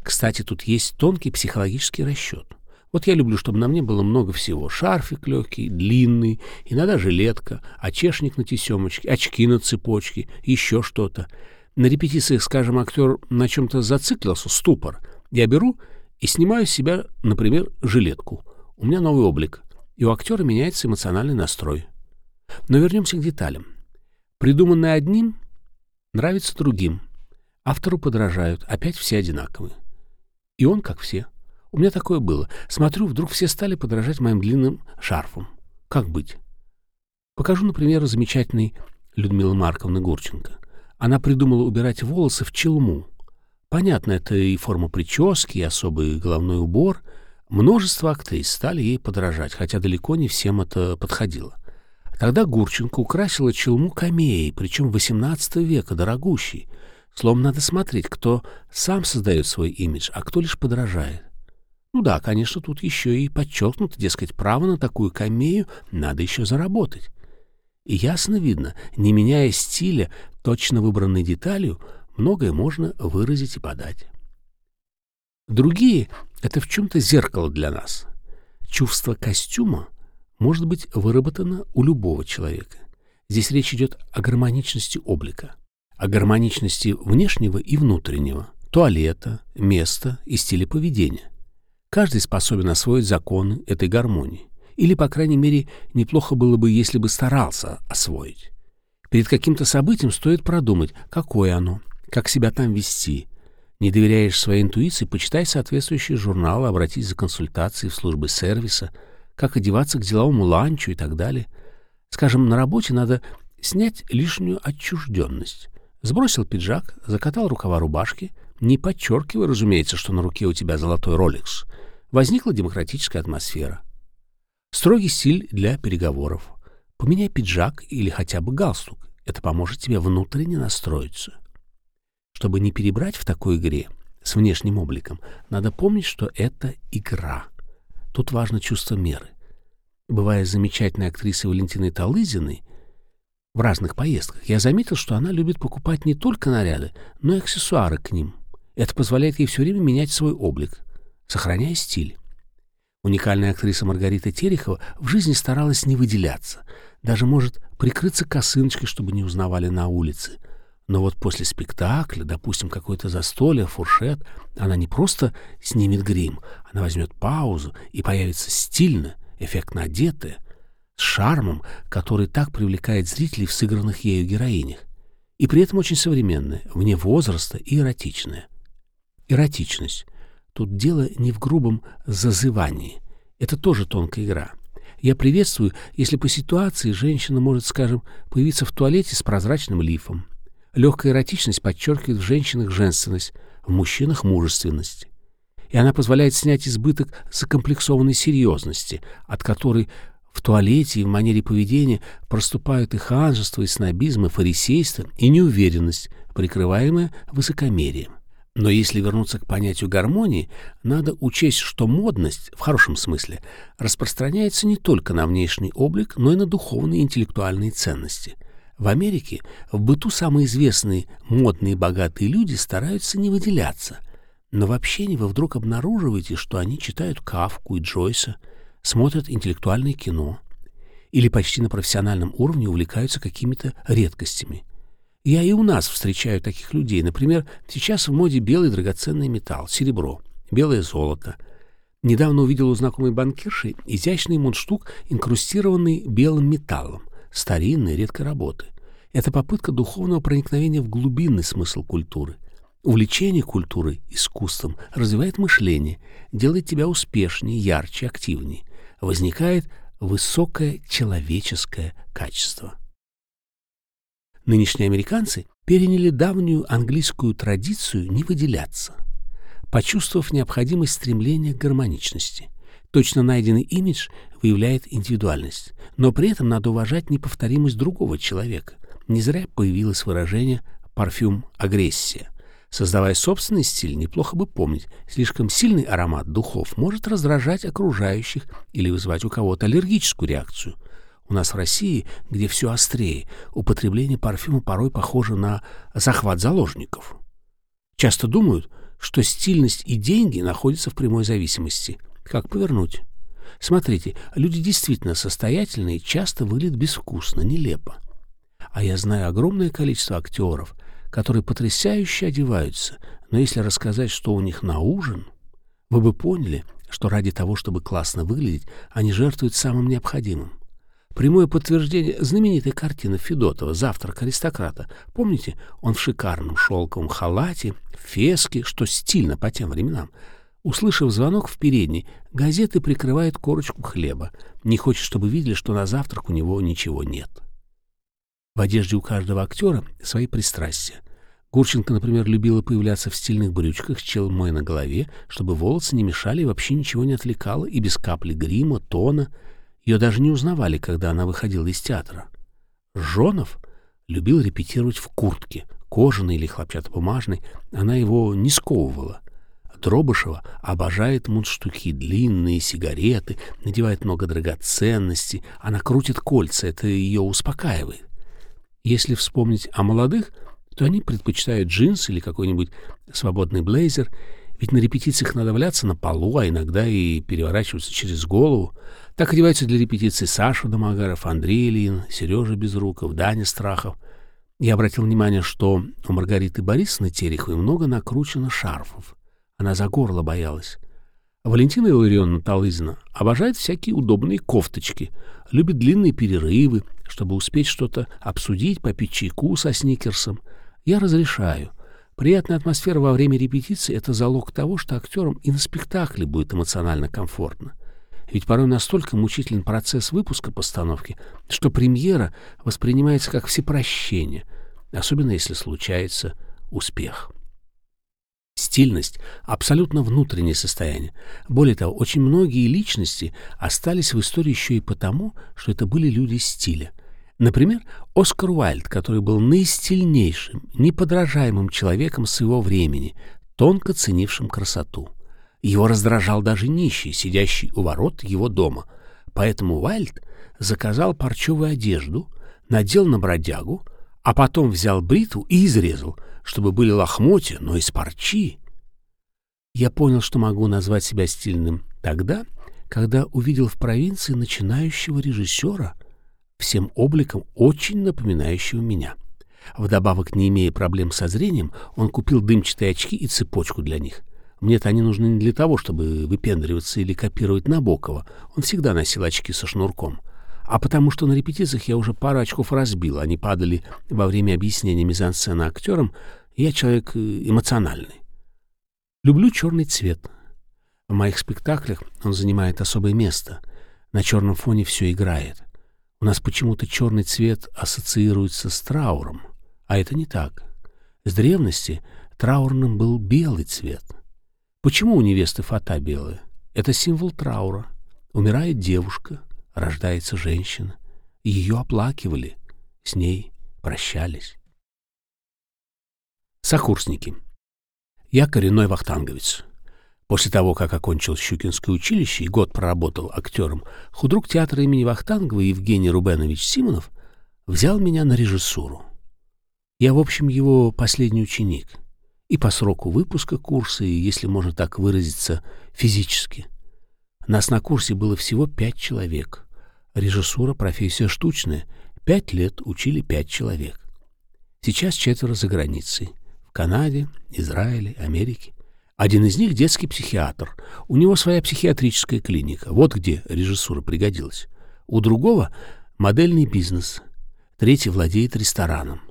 Кстати, тут есть тонкий психологический расчет. Вот я люблю, чтобы на мне было много всего. Шарфик легкий, длинный, иногда жилетка, очешник на тесемочке, очки на цепочке, еще что-то. На репетициях, скажем, актер на чем-то зациклился, ступор. Я беру и снимаю с себя, например, жилетку. У меня новый облик и у актера меняется эмоциональный настрой. Но вернемся к деталям. Придуманное одним нравится другим. Автору подражают, опять все одинаковые. И он как все. У меня такое было. Смотрю, вдруг все стали подражать моим длинным шарфам. Как быть? Покажу, например, замечательной Людмилы Марковны Гурченко. Она придумала убирать волосы в челму. Понятно, это и форма прически, и особый головной убор — Множество актрис стали ей подражать, хотя далеко не всем это подходило. Тогда Гурченко украсила челму камеей, причем XVIII века, дорогущей. Словом, надо смотреть, кто сам создает свой имидж, а кто лишь подражает. Ну да, конечно, тут еще и подчеркнуто, дескать, право на такую камею надо еще заработать. И ясно видно, не меняя стиля, точно выбранной деталью, многое можно выразить и подать. Другие — это в чем-то зеркало для нас. Чувство костюма может быть выработано у любого человека. Здесь речь идет о гармоничности облика, о гармоничности внешнего и внутреннего, туалета, места и стиля поведения. Каждый способен освоить законы этой гармонии. Или, по крайней мере, неплохо было бы, если бы старался освоить. Перед каким-то событием стоит продумать, какое оно, как себя там вести. Не доверяешь своей интуиции, почитай соответствующие журналы, обратись за консультацией в службы сервиса, как одеваться к деловому ланчу и так далее. Скажем, на работе надо снять лишнюю отчужденность. Сбросил пиджак, закатал рукава рубашки, не подчеркивая, разумеется, что на руке у тебя золотой роликс. Возникла демократическая атмосфера. Строгий стиль для переговоров. Поменяй пиджак или хотя бы галстук. Это поможет тебе внутренне настроиться. Чтобы не перебрать в такой игре с внешним обликом, надо помнить, что это игра. Тут важно чувство меры. Бывая замечательной актрисой Валентиной Талызиной в разных поездках, я заметил, что она любит покупать не только наряды, но и аксессуары к ним. Это позволяет ей все время менять свой облик, сохраняя стиль. Уникальная актриса Маргарита Терехова в жизни старалась не выделяться, даже может прикрыться косыночкой, чтобы не узнавали на улице. Но вот после спектакля, допустим, какое-то застолье, фуршет, она не просто снимет грим, она возьмет паузу и появится стильно, эффектно одетая, с шармом, который так привлекает зрителей в сыгранных ею героинях, и при этом очень современная, вне возраста и эротичная. Эротичность — Тут дело не в грубом зазывании. Это тоже тонкая игра. Я приветствую, если по ситуации женщина может, скажем, появиться в туалете с прозрачным лифом. Легкая эротичность подчеркивает в женщинах женственность, в мужчинах мужественность. И она позволяет снять избыток закомплексованной серьезности, от которой в туалете и в манере поведения проступают и ханжество, и снобизм, и фарисейство, и неуверенность, прикрываемая высокомерием. Но если вернуться к понятию гармонии, надо учесть, что модность, в хорошем смысле, распространяется не только на внешний облик, но и на духовные и интеллектуальные ценности. В Америке в быту самые известные модные богатые люди стараются не выделяться. Но в общении вы вдруг обнаруживаете, что они читают Кавку и Джойса, смотрят интеллектуальное кино или почти на профессиональном уровне увлекаются какими-то редкостями – я и у нас встречаю таких людей. Например, сейчас в моде белый драгоценный металл, серебро, белое золото. Недавно увидел у знакомой банкирши изящный мундштук, инкрустированный белым металлом, старинной, редкой работы. Это попытка духовного проникновения в глубинный смысл культуры. Увлечение культурой, искусством развивает мышление, делает тебя успешнее, ярче, активнее. Возникает высокое человеческое качество. Нынешние американцы переняли давнюю английскую традицию не выделяться, почувствовав необходимость стремления к гармоничности. Точно найденный имидж выявляет индивидуальность, но при этом надо уважать неповторимость другого человека. Не зря появилось выражение «парфюм агрессия». Создавая собственный стиль, неплохо бы помнить, слишком сильный аромат духов может раздражать окружающих или вызвать у кого-то аллергическую реакцию – у нас в России, где все острее, употребление парфюма порой похоже на захват заложников. Часто думают, что стильность и деньги находятся в прямой зависимости. Как повернуть? Смотрите, люди действительно состоятельные часто выглядят безвкусно, нелепо. А я знаю огромное количество актеров, которые потрясающе одеваются, но если рассказать, что у них на ужин, вы бы поняли, что ради того, чтобы классно выглядеть, они жертвуют самым необходимым. Прямое подтверждение знаменитой картины Федотова «Завтрак аристократа». Помните, он в шикарном шелковом халате, феске, что стильно по тем временам. Услышав звонок в передней, газеты прикрывает корочку хлеба. Не хочет, чтобы видели, что на завтрак у него ничего нет. В одежде у каждого актера свои пристрастия. Гурченко, например, любила появляться в стильных брючках с челмой на голове, чтобы волосы не мешали и вообще ничего не отвлекало, и без капли грима, тона — ее даже не узнавали, когда она выходила из театра. Жонов любил репетировать в куртке, кожаной или хлопчатобумажной. Она его не сковывала. Дробышева обожает мундштуки, длинные сигареты, надевает много драгоценностей. Она крутит кольца, это ее успокаивает. Если вспомнить о молодых, то они предпочитают джинсы или какой-нибудь свободный блейзер, ведь на репетициях надо валяться на полу, а иногда и переворачиваться через голову. Так одеваются для репетиции Саша Домогаров, Андрей Ильин, Сережа Безруков, Даня Страхов. Я обратил внимание, что у Маргариты Борисовны Тереховой много накручено шарфов. Она за горло боялась. Валентина Илларионовна Талызина обожает всякие удобные кофточки, любит длинные перерывы, чтобы успеть что-то обсудить, попить чайку со сникерсом. Я разрешаю. Приятная атмосфера во время репетиции — это залог того, что актерам и на спектакле будет эмоционально комфортно. Ведь порой настолько мучителен процесс выпуска постановки, что премьера воспринимается как всепрощение, особенно если случается успех. Стильность — абсолютно внутреннее состояние. Более того, очень многие личности остались в истории еще и потому, что это были люди стиля. Например, Оскар Уайльд, который был наистильнейшим, неподражаемым человеком своего времени, тонко ценившим красоту. Его раздражал даже нищий, сидящий у ворот его дома. Поэтому Уайльд заказал парчевую одежду, надел на бродягу, а потом взял бритву и изрезал, чтобы были лохмотья, но из парчи. Я понял, что могу назвать себя стильным тогда, когда увидел в провинции начинающего режиссера, всем обликом очень напоминающего меня. Вдобавок, не имея проблем со зрением, он купил дымчатые очки и цепочку для них. Мне-то они нужны не для того, чтобы выпендриваться или копировать Набокова. Он всегда носил очки со шнурком а потому что на репетициях я уже пару очков разбил, они падали во время объяснения мизансцены актерам, я человек э, эмоциональный. Люблю черный цвет. В моих спектаклях он занимает особое место. На черном фоне все играет. У нас почему-то черный цвет ассоциируется с трауром, а это не так. С древности траурным был белый цвет. Почему у невесты фата белая? Это символ траура. Умирает девушка — рождается женщина. Ее оплакивали, с ней прощались. Сокурсники. Я коренной вахтанговец. После того, как окончил Щукинское училище и год проработал актером, худрук театра имени Вахтангова Евгений Рубенович Симонов взял меня на режиссуру. Я, в общем, его последний ученик. И по сроку выпуска курса, и, если можно так выразиться, физически. Нас на курсе было всего пять человек. Режиссура — профессия штучная. Пять лет учили пять человек. Сейчас четверо за границей. Канаде, Израиле, Америке. Один из них — детский психиатр. У него своя психиатрическая клиника. Вот где режиссура пригодилась. У другого — модельный бизнес. Третий владеет рестораном.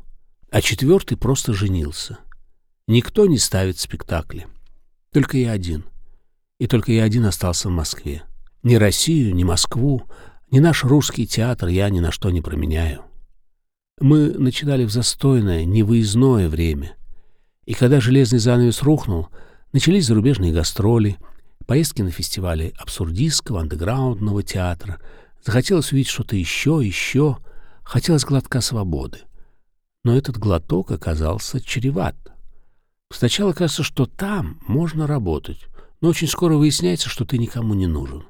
А четвертый просто женился. Никто не ставит спектакли. Только я один. И только я один остался в Москве. Ни Россию, ни Москву, ни наш русский театр я ни на что не променяю. Мы начинали в застойное, невыездное время. И когда железный занавес рухнул, начались зарубежные гастроли, поездки на фестивали абсурдистского, андеграундного театра. Захотелось увидеть что-то еще, еще. Хотелось глотка свободы. Но этот глоток оказался чреват. Сначала кажется, что там можно работать, но очень скоро выясняется, что ты никому не нужен.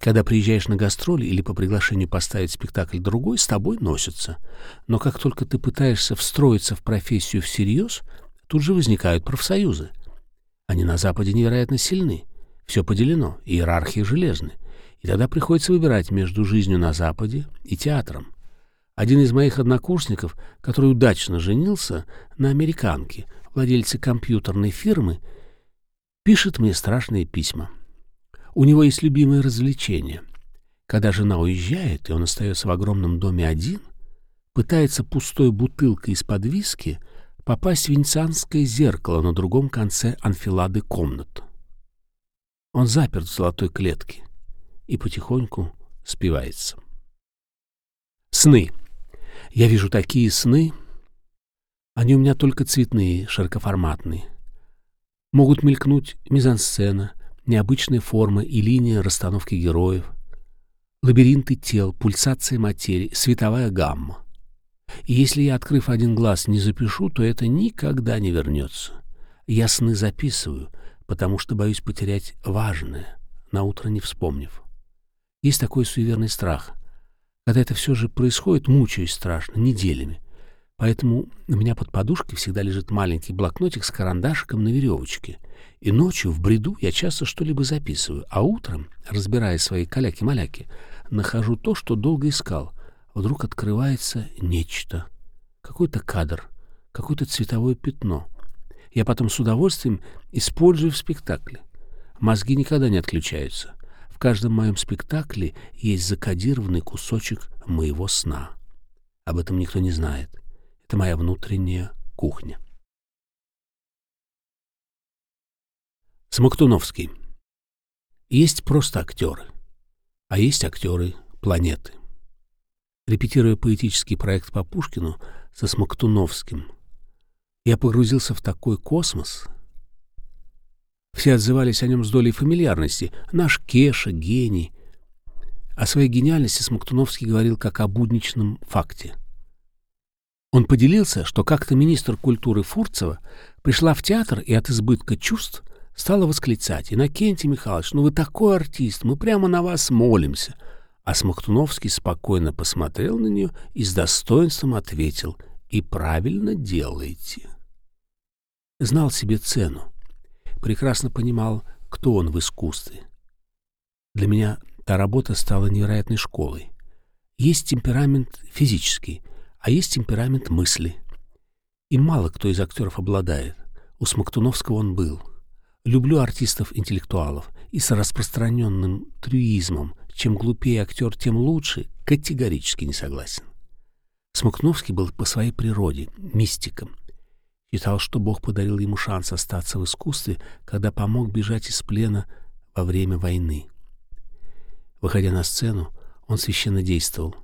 Когда приезжаешь на гастроли или по приглашению поставить спектакль другой, с тобой носятся. Но как только ты пытаешься встроиться в профессию всерьез, тут же возникают профсоюзы. Они на Западе невероятно сильны. Все поделено, иерархии железны. И тогда приходится выбирать между жизнью на Западе и театром. Один из моих однокурсников, который удачно женился на американке, владельце компьютерной фирмы, пишет мне страшные письма. У него есть любимое развлечение. Когда жена уезжает, и он остается в огромном доме один, пытается пустой бутылкой из-под виски попасть в венецианское зеркало на другом конце анфилады комнат. Он заперт в золотой клетке и потихоньку спивается. Сны. Я вижу такие сны. Они у меня только цветные, широкоформатные. Могут мелькнуть мизансцена, необычные формы и линии расстановки героев, лабиринты тел, пульсация материи, световая гамма. И если я, открыв один глаз, не запишу, то это никогда не вернется. Я сны записываю, потому что боюсь потерять важное, на утро не вспомнив. Есть такой суеверный страх. Когда это все же происходит, мучаюсь страшно, неделями. Поэтому у меня под подушкой всегда лежит маленький блокнотик с карандашиком на веревочке — и ночью в бреду я часто что-либо записываю, а утром, разбирая свои каляки-маляки, нахожу то, что долго искал. Вдруг открывается нечто. Какой-то кадр, какое-то цветовое пятно. Я потом с удовольствием использую в спектакле. Мозги никогда не отключаются. В каждом моем спектакле есть закодированный кусочек моего сна. Об этом никто не знает. Это моя внутренняя кухня. Смоктуновский. Есть просто актеры, а есть актеры планеты. Репетируя поэтический проект по Пушкину со Смоктуновским, я погрузился в такой космос. Все отзывались о нем с долей фамильярности. Наш Кеша, гений. О своей гениальности Смоктуновский говорил как о будничном факте. Он поделился, что как-то министр культуры Фурцева пришла в театр и от избытка чувств стала восклицать. «Иннокентий Михайлович, ну вы такой артист, мы прямо на вас молимся». А Смоктуновский спокойно посмотрел на нее и с достоинством ответил «И правильно делаете». Знал себе цену, прекрасно понимал, кто он в искусстве. Для меня та работа стала невероятной школой. Есть темперамент физический, а есть темперамент мысли. И мало кто из актеров обладает. У Смоктуновского он был. Люблю артистов-интеллектуалов и с распространенным трюизмом чем глупее актер, тем лучше, категорически не согласен. Смокновский был по своей природе мистиком. Считал, что Бог подарил ему шанс остаться в искусстве, когда помог бежать из плена во время войны. Выходя на сцену, он священно действовал.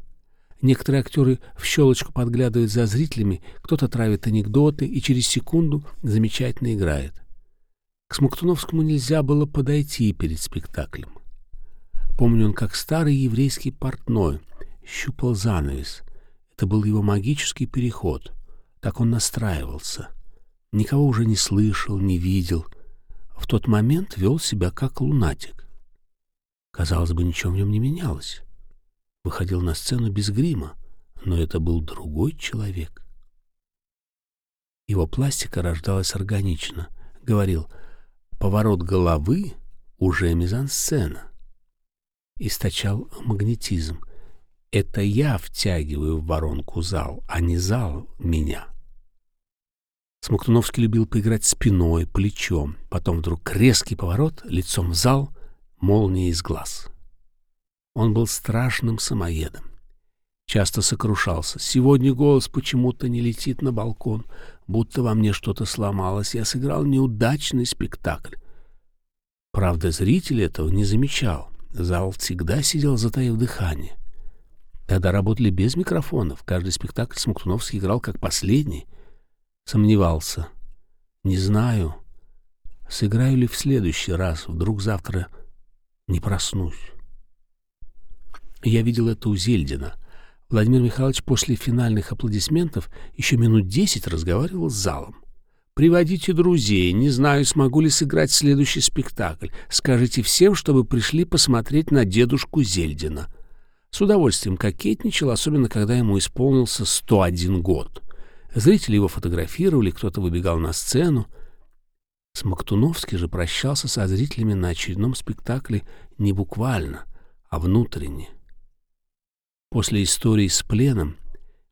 Некоторые актеры в щелочку подглядывают за зрителями, кто-то травит анекдоты и через секунду замечательно играет. К Смоктуновскому нельзя было подойти перед спектаклем. Помню он, как старый еврейский портной, щупал занавес. Это был его магический переход. Так он настраивался. Никого уже не слышал, не видел. В тот момент вел себя как лунатик. Казалось бы, ничего в нем не менялось. Выходил на сцену без грима, но это был другой человек. Его пластика рождалась органично. Говорил, поворот головы уже мизансцена источал магнетизм. Это я втягиваю в воронку зал, а не зал меня. Смоктуновский любил поиграть спиной, плечом, потом вдруг резкий поворот, лицом в зал, молния из глаз. Он был страшным самоедом. Часто сокрушался. Сегодня голос почему-то не летит на балкон, будто во мне что-то сломалось. Я сыграл неудачный спектакль. Правда, зритель этого не замечал. Зал всегда сидел, затаив дыхание. Тогда работали без микрофонов. Каждый спектакль Смоктуновский играл как последний. Сомневался. Не знаю, сыграю ли в следующий раз. Вдруг завтра не проснусь. Я видел это у Зельдина. Владимир Михайлович после финальных аплодисментов еще минут десять разговаривал с залом. Приводите друзей. Не знаю, смогу ли сыграть следующий спектакль. Скажите всем, чтобы пришли посмотреть на дедушку Зельдина. С удовольствием кокетничал, особенно когда ему исполнился 101 год. Зрители его фотографировали, кто-то выбегал на сцену. Смоктуновский же прощался со зрителями на очередном спектакле не буквально, а внутренне. После истории с пленом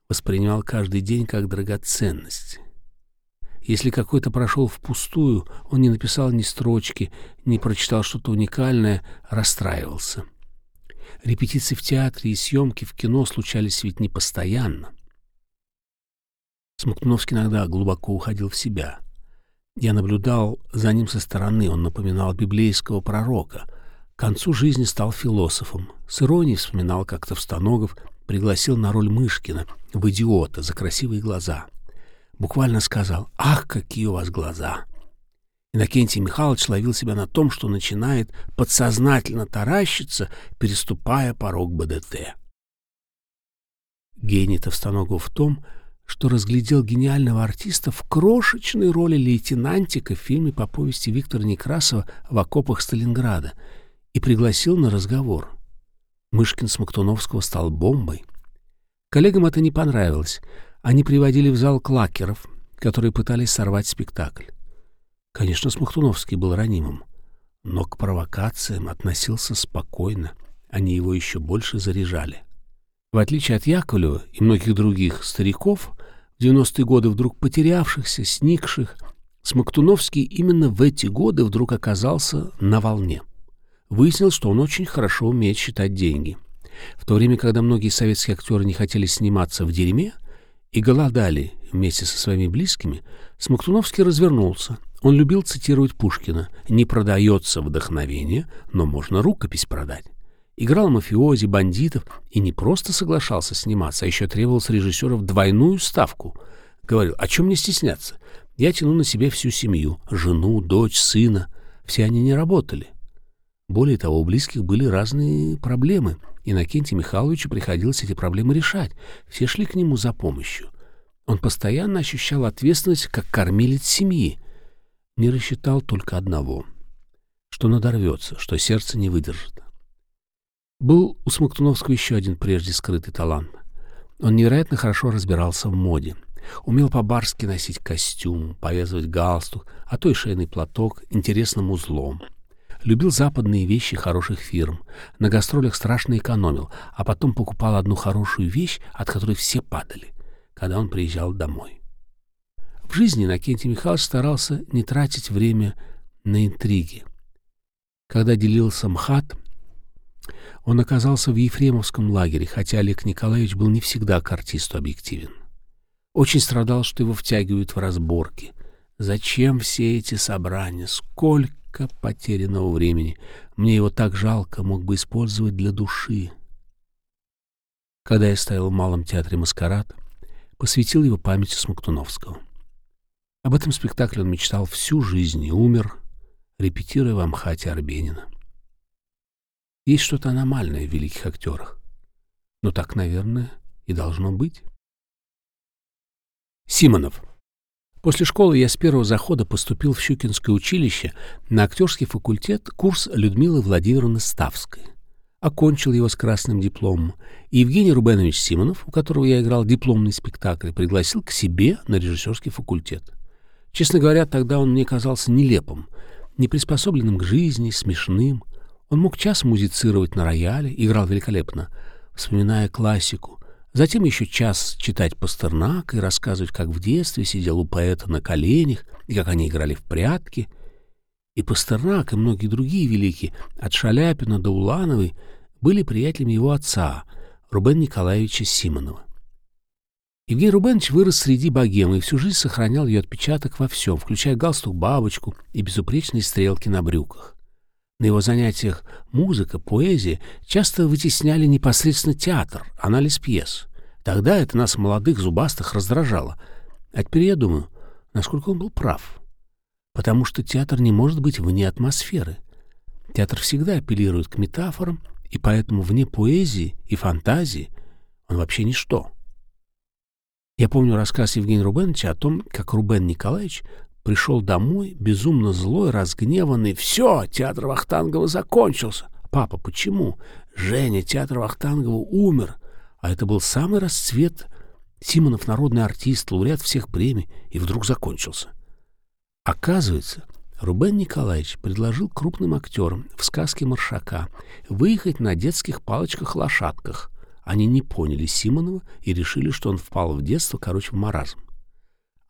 воспринимал каждый день как драгоценность. Если какой-то прошел впустую, он не написал ни строчки, не прочитал что-то уникальное, расстраивался. Репетиции в театре и съемки в кино случались ведь не постоянно. Смоктуновский иногда глубоко уходил в себя. Я наблюдал за ним со стороны, он напоминал библейского пророка. К концу жизни стал философом. С иронией вспоминал как-то Встаногов, пригласил на роль Мышкина в «Идиота» за красивые глаза — буквально сказал «Ах, какие у вас глаза!». Иннокентий Михайлович ловил себя на том, что начинает подсознательно таращиться, переступая порог БДТ. Гений Товстоногова в том, что разглядел гениального артиста в крошечной роли лейтенантика в фильме по повести Виктора Некрасова «В окопах Сталинграда» и пригласил на разговор. Мышкин Смоктуновского стал бомбой. Коллегам это не понравилось — они приводили в зал клакеров, которые пытались сорвать спектакль. Конечно, Смахтуновский был ранимым, но к провокациям относился спокойно, они его еще больше заряжали. В отличие от Яковлева и многих других стариков, в 90-е годы вдруг потерявшихся, сникших, Смоктуновский именно в эти годы вдруг оказался на волне. Выяснилось, что он очень хорошо умеет считать деньги. В то время, когда многие советские актеры не хотели сниматься в дерьме и голодали вместе со своими близкими, Смоктуновский развернулся. Он любил цитировать Пушкина «Не продается вдохновение, но можно рукопись продать». Играл мафиози, бандитов и не просто соглашался сниматься, а еще требовал с режиссеров двойную ставку. Говорил, о чем мне стесняться? Я тяну на себе всю семью, жену, дочь, сына. Все они не работали. Более того, у близких были разные проблемы. Иннокентию Михайловичу приходилось эти проблемы решать. Все шли к нему за помощью. Он постоянно ощущал ответственность как кормилец семьи. Не рассчитал только одного, что надорвется, что сердце не выдержит. Был у Смоктуновского еще один прежде скрытый талант. Он невероятно хорошо разбирался в моде. Умел по-барски носить костюм, повязывать галстук, а то и шейный платок интересным узлом. Любил западные вещи хороших фирм. На гастролях страшно экономил, а потом покупал одну хорошую вещь, от которой все падали, когда он приезжал домой. В жизни Иннокентий Михайлович старался не тратить время на интриги. Когда делился МХАТ, он оказался в Ефремовском лагере, хотя Олег Николаевич был не всегда к артисту объективен. Очень страдал, что его втягивают в разборки. Зачем все эти собрания? Сколько потерянного времени? Мне его так жалко, мог бы использовать для души. Когда я стоял в Малом театре «Маскарад», посвятил его памяти Смоктуновского. Об этом спектакле он мечтал всю жизнь и умер, репетируя в Амхате Арбенина. Есть что-то аномальное в великих актерах. Но так, наверное, и должно быть. Симонов. После школы я с первого захода поступил в Щукинское училище на актерский факультет курс Людмилы Владимировны Ставской. Окончил его с красным дипломом, и Евгений Рубенович Симонов, у которого я играл дипломный спектакль, пригласил к себе на режиссерский факультет. Честно говоря, тогда он мне казался нелепым, неприспособленным к жизни, смешным. Он мог час музицировать на рояле, играл великолепно, вспоминая классику, затем еще час читать Пастернак и рассказывать, как в детстве сидел у поэта на коленях и как они играли в прятки. И Пастернак, и многие другие великие, от Шаляпина до Улановой, были приятелями его отца, Рубен Николаевича Симонова. Евгений Рубенович вырос среди богемы и всю жизнь сохранял ее отпечаток во всем, включая галстук-бабочку и безупречные стрелки на брюках. На его занятиях музыка, поэзия часто вытесняли непосредственно театр, анализ пьес. Тогда это нас, молодых зубастых, раздражало. А теперь я думаю, насколько он был прав. Потому что театр не может быть вне атмосферы. Театр всегда апеллирует к метафорам, и поэтому вне поэзии и фантазии он вообще ничто. Я помню рассказ Евгения Рубеновича о том, как Рубен Николаевич Пришел домой, безумно злой, разгневанный. «Все, театр Вахтангова закончился!» «Папа, почему?» «Женя, театр Вахтангова умер!» А это был самый расцвет. Симонов — народный артист, лауреат всех премий, и вдруг закончился. Оказывается, Рубен Николаевич предложил крупным актерам в сказке Маршака выехать на детских палочках-лошадках. Они не поняли Симонова и решили, что он впал в детство, короче, в маразм.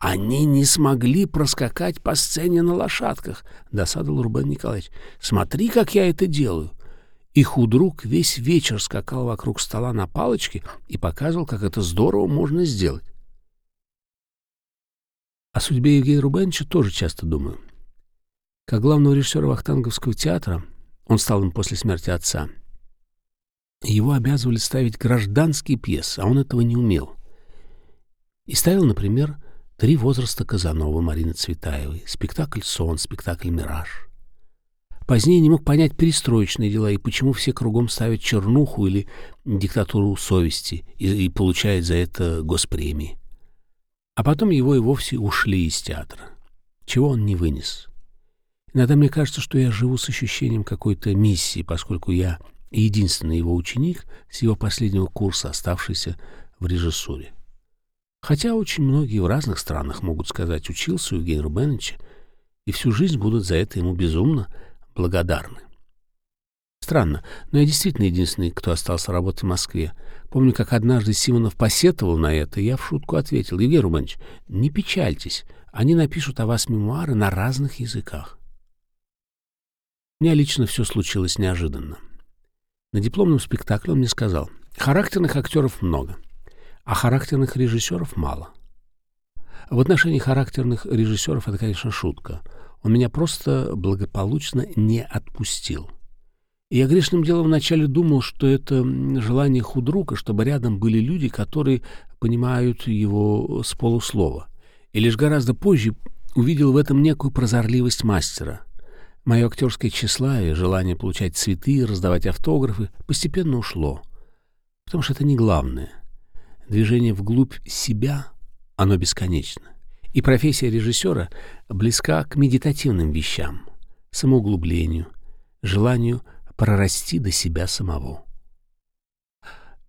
Они не смогли проскакать по сцене на лошадках, — досадовал Рубен Николаевич. Смотри, как я это делаю. И худрук весь вечер скакал вокруг стола на палочке и показывал, как это здорово можно сделать. О судьбе Евгения Рубеновича тоже часто думаю. Как главного режиссера Вахтанговского театра, он стал им после смерти отца, его обязывали ставить гражданские пьесы, а он этого не умел. И ставил, например, Три возраста Казанова Марины Цветаевой, спектакль «Сон», спектакль «Мираж». Позднее не мог понять перестроечные дела и почему все кругом ставят чернуху или диктатуру совести и, и получают за это госпремии. А потом его и вовсе ушли из театра. Чего он не вынес. Иногда мне кажется, что я живу с ощущением какой-то миссии, поскольку я единственный его ученик с его последнего курса, оставшийся в режиссуре. Хотя очень многие в разных странах могут сказать «учился у Евгения Рубеновича» и всю жизнь будут за это ему безумно благодарны. Странно, но я действительно единственный, кто остался работать в Москве. Помню, как однажды Симонов посетовал на это, и я в шутку ответил, «Евгений Рубанович, не печальтесь, они напишут о вас мемуары на разных языках». У меня лично все случилось неожиданно. На дипломном спектакле он мне сказал, «Характерных актеров много, а характерных режиссеров мало». В отношении характерных режиссеров это, конечно, шутка. Он меня просто благополучно не отпустил. И я грешным делом вначале думал, что это желание худрука, чтобы рядом были люди, которые понимают его с полуслова. И лишь гораздо позже увидел в этом некую прозорливость мастера. Мое актерское тщеславие, желание получать цветы, раздавать автографы постепенно ушло. Потому что это не главное. Движение вглубь себя, оно бесконечно. И профессия режиссера близка к медитативным вещам, самоуглублению, желанию прорасти до себя самого.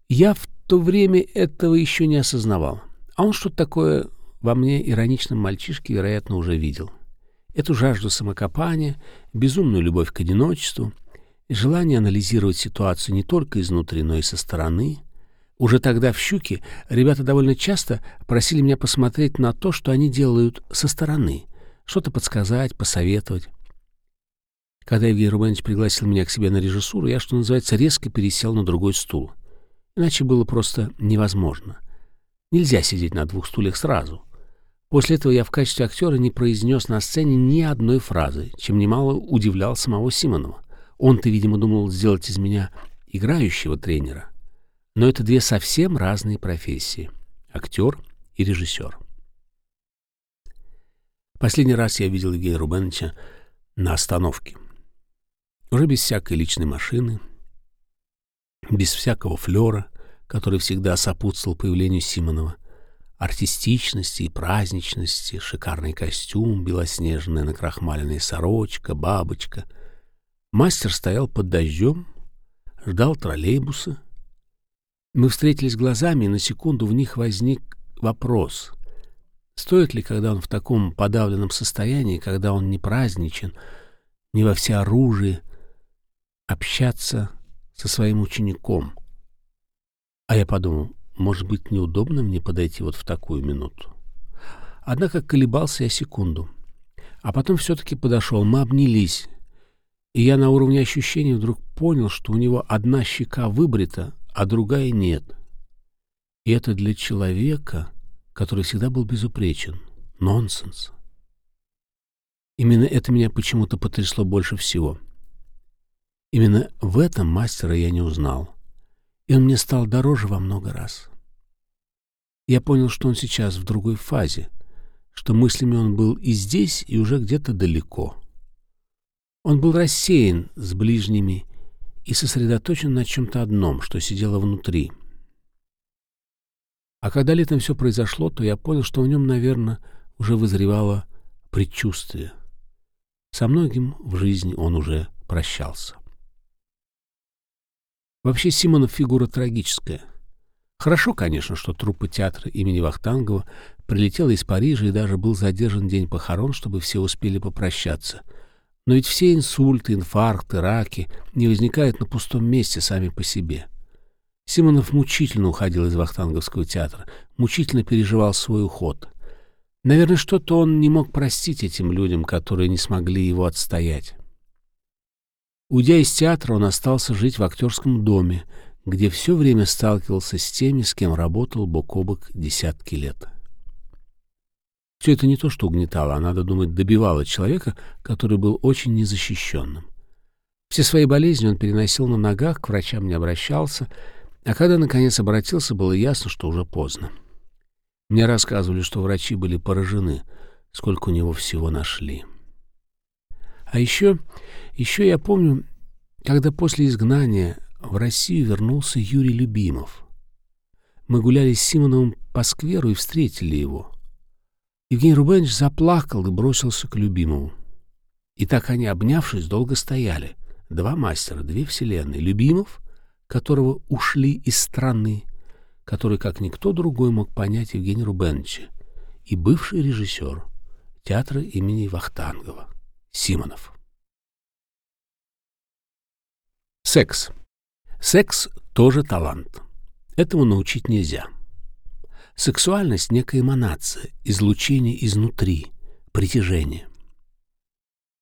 Я в то время этого еще не осознавал, а он что-то такое во мне ироничном мальчишке, вероятно, уже видел. Эту жажду самокопания, безумную любовь к одиночеству, желание анализировать ситуацию не только изнутри, но и со стороны. Уже тогда в «Щуке» ребята довольно часто просили меня посмотреть на то, что они делают со стороны, что-то подсказать, посоветовать. Когда Евгений Рубанович пригласил меня к себе на режиссуру, я, что называется, резко пересел на другой стул. Иначе было просто невозможно. Нельзя сидеть на двух стульях сразу. После этого я в качестве актера не произнес на сцене ни одной фразы, чем немало удивлял самого Симонова. Он-то, видимо, думал сделать из меня играющего тренера. Но это две совсем разные профессии — актер и режиссер. Последний раз я видел Евгения Рубеновича на остановке уже без всякой личной машины, без всякого флера, который всегда сопутствовал появлению Симонова, артистичности и праздничности, шикарный костюм, белоснежная накрахмаленная сорочка, бабочка. Мастер стоял под дождем, ждал троллейбуса. Мы встретились глазами, и на секунду в них возник вопрос. Стоит ли, когда он в таком подавленном состоянии, когда он не праздничен, не во всеоружии, общаться со своим учеником. А я подумал, может быть, неудобно мне подойти вот в такую минуту. Однако колебался я секунду. А потом все-таки подошел, мы обнялись. И я на уровне ощущений вдруг понял, что у него одна щека выбрита, а другая нет. И это для человека, который всегда был безупречен. Нонсенс. Именно это меня почему-то потрясло больше всего — Именно в этом мастера я не узнал, и он мне стал дороже во много раз. Я понял, что он сейчас в другой фазе, что мыслями он был и здесь, и уже где-то далеко. Он был рассеян с ближними и сосредоточен на чем-то одном, что сидело внутри. А когда летом все произошло, то я понял, что в нем, наверное, уже вызревало предчувствие. Со многим в жизни он уже прощался. Вообще Симонов фигура трагическая. Хорошо, конечно, что труппа театра имени Вахтангова прилетела из Парижа и даже был задержан день похорон, чтобы все успели попрощаться. Но ведь все инсульты, инфаркты, раки не возникают на пустом месте сами по себе. Симонов мучительно уходил из Вахтанговского театра, мучительно переживал свой уход. Наверное, что-то он не мог простить этим людям, которые не смогли его отстоять. Уйдя из театра, он остался жить в актерском доме, где все время сталкивался с теми, с кем работал бок о бок десятки лет. Все это не то, что угнетало, а, надо думать, добивало человека, который был очень незащищенным. Все свои болезни он переносил на ногах, к врачам не обращался, а когда, наконец, обратился, было ясно, что уже поздно. Мне рассказывали, что врачи были поражены, сколько у него всего нашли. А еще, еще я помню, когда после изгнания в Россию вернулся Юрий Любимов. Мы гуляли с Симоновым по скверу и встретили его. Евгений Рубенович заплакал и бросился к Любимову. И так они, обнявшись, долго стояли. Два мастера, две вселенные. Любимов, которого ушли из страны, который, как никто другой, мог понять Евгения Рубеновича, и бывший режиссер театра имени Вахтангова. Симонов. Секс. Секс тоже талант. Этому научить нельзя. Сексуальность — некая эманация, излучение изнутри, притяжение.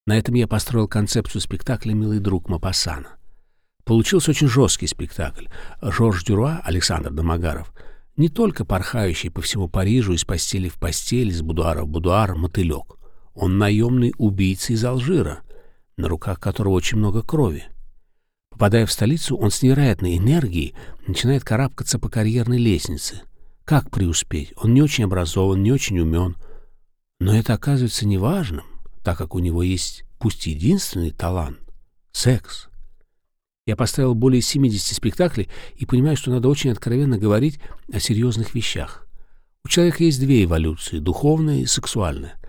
На этом я построил концепцию спектакля «Милый друг Мапасана». Получился очень жесткий спектакль. Жорж Дюруа, Александр Домогаров, не только порхающий по всему Парижу из постели в постель, из будуара в будуар мотылек. Он наемный убийца из Алжира, на руках которого очень много крови. Попадая в столицу, он с невероятной энергией начинает карабкаться по карьерной лестнице. Как преуспеть? Он не очень образован, не очень умен. Но это оказывается неважным, так как у него есть, пусть единственный талант — секс. Я поставил более 70 спектаклей и понимаю, что надо очень откровенно говорить о серьезных вещах. У человека есть две эволюции — духовная и сексуальная.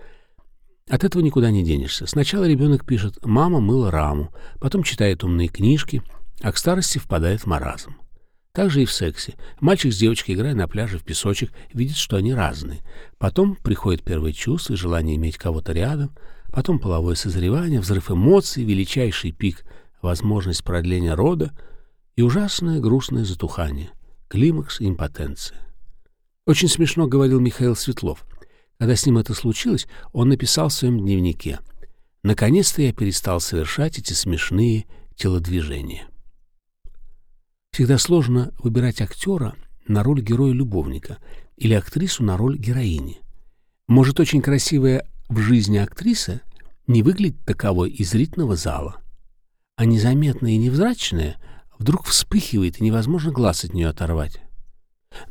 От этого никуда не денешься. Сначала ребенок пишет «мама мыла раму», потом читает умные книжки, а к старости впадает в маразм. Так же и в сексе. Мальчик с девочкой, играя на пляже в песочек, видит, что они разные. Потом приходит первое чувство, желание иметь кого-то рядом, потом половое созревание, взрыв эмоций, величайший пик, возможность продления рода и ужасное грустное затухание, климакс и импотенция. Очень смешно говорил Михаил Светлов. Когда с ним это случилось, он написал в своем дневнике «Наконец-то я перестал совершать эти смешные телодвижения». Всегда сложно выбирать актера на роль героя-любовника или актрису на роль героини. Может, очень красивая в жизни актриса не выглядит таковой из зрительного зала, а незаметная и невзрачная вдруг вспыхивает, и невозможно глаз от нее оторвать.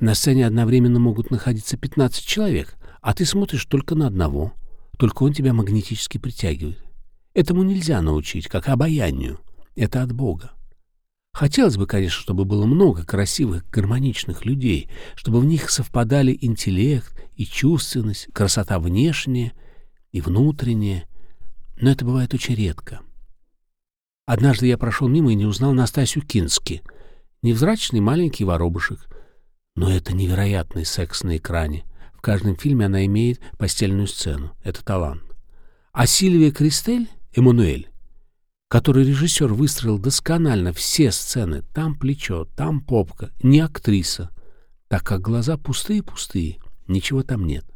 На сцене одновременно могут находиться 15 человек, а ты смотришь только на одного, только он тебя магнетически притягивает. Этому нельзя научить, как обаянию. Это от Бога. Хотелось бы, конечно, чтобы было много красивых, гармоничных людей, чтобы в них совпадали интеллект и чувственность, красота внешняя и внутренняя, но это бывает очень редко. Однажды я прошел мимо и не узнал Настасью Кински, невзрачный маленький воробушек, но это невероятный секс на экране, в каждом фильме она имеет постельную сцену. Это талант. А Сильвия Кристель, Эммануэль, который режиссер выстроил досконально все сцены, там плечо, там попка, не актриса, так как глаза пустые-пустые, ничего там нет.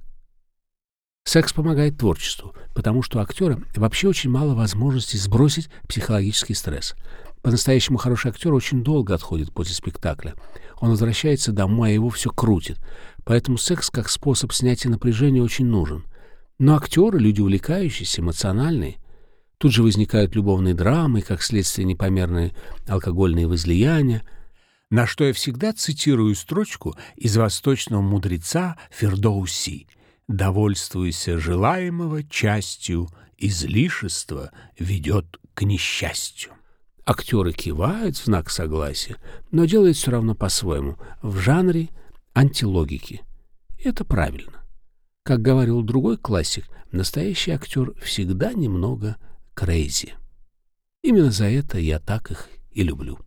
Секс помогает творчеству, потому что у актера вообще очень мало возможностей сбросить психологический стресс. По-настоящему хороший актер очень долго отходит после спектакля. Он возвращается домой, а его все крутит. Поэтому секс как способ снятия напряжения очень нужен. Но актеры — люди увлекающиеся, эмоциональные. Тут же возникают любовные драмы, как следствие непомерные алкогольные возлияния, на что я всегда цитирую строчку из восточного мудреца Фердоуси «Довольствуйся желаемого частью, излишество ведет к несчастью». Актеры кивают в знак согласия, но делают все равно по-своему, в жанре антилогики. Это правильно. Как говорил другой классик, настоящий актер всегда немного крейзи. Именно за это я так их и люблю.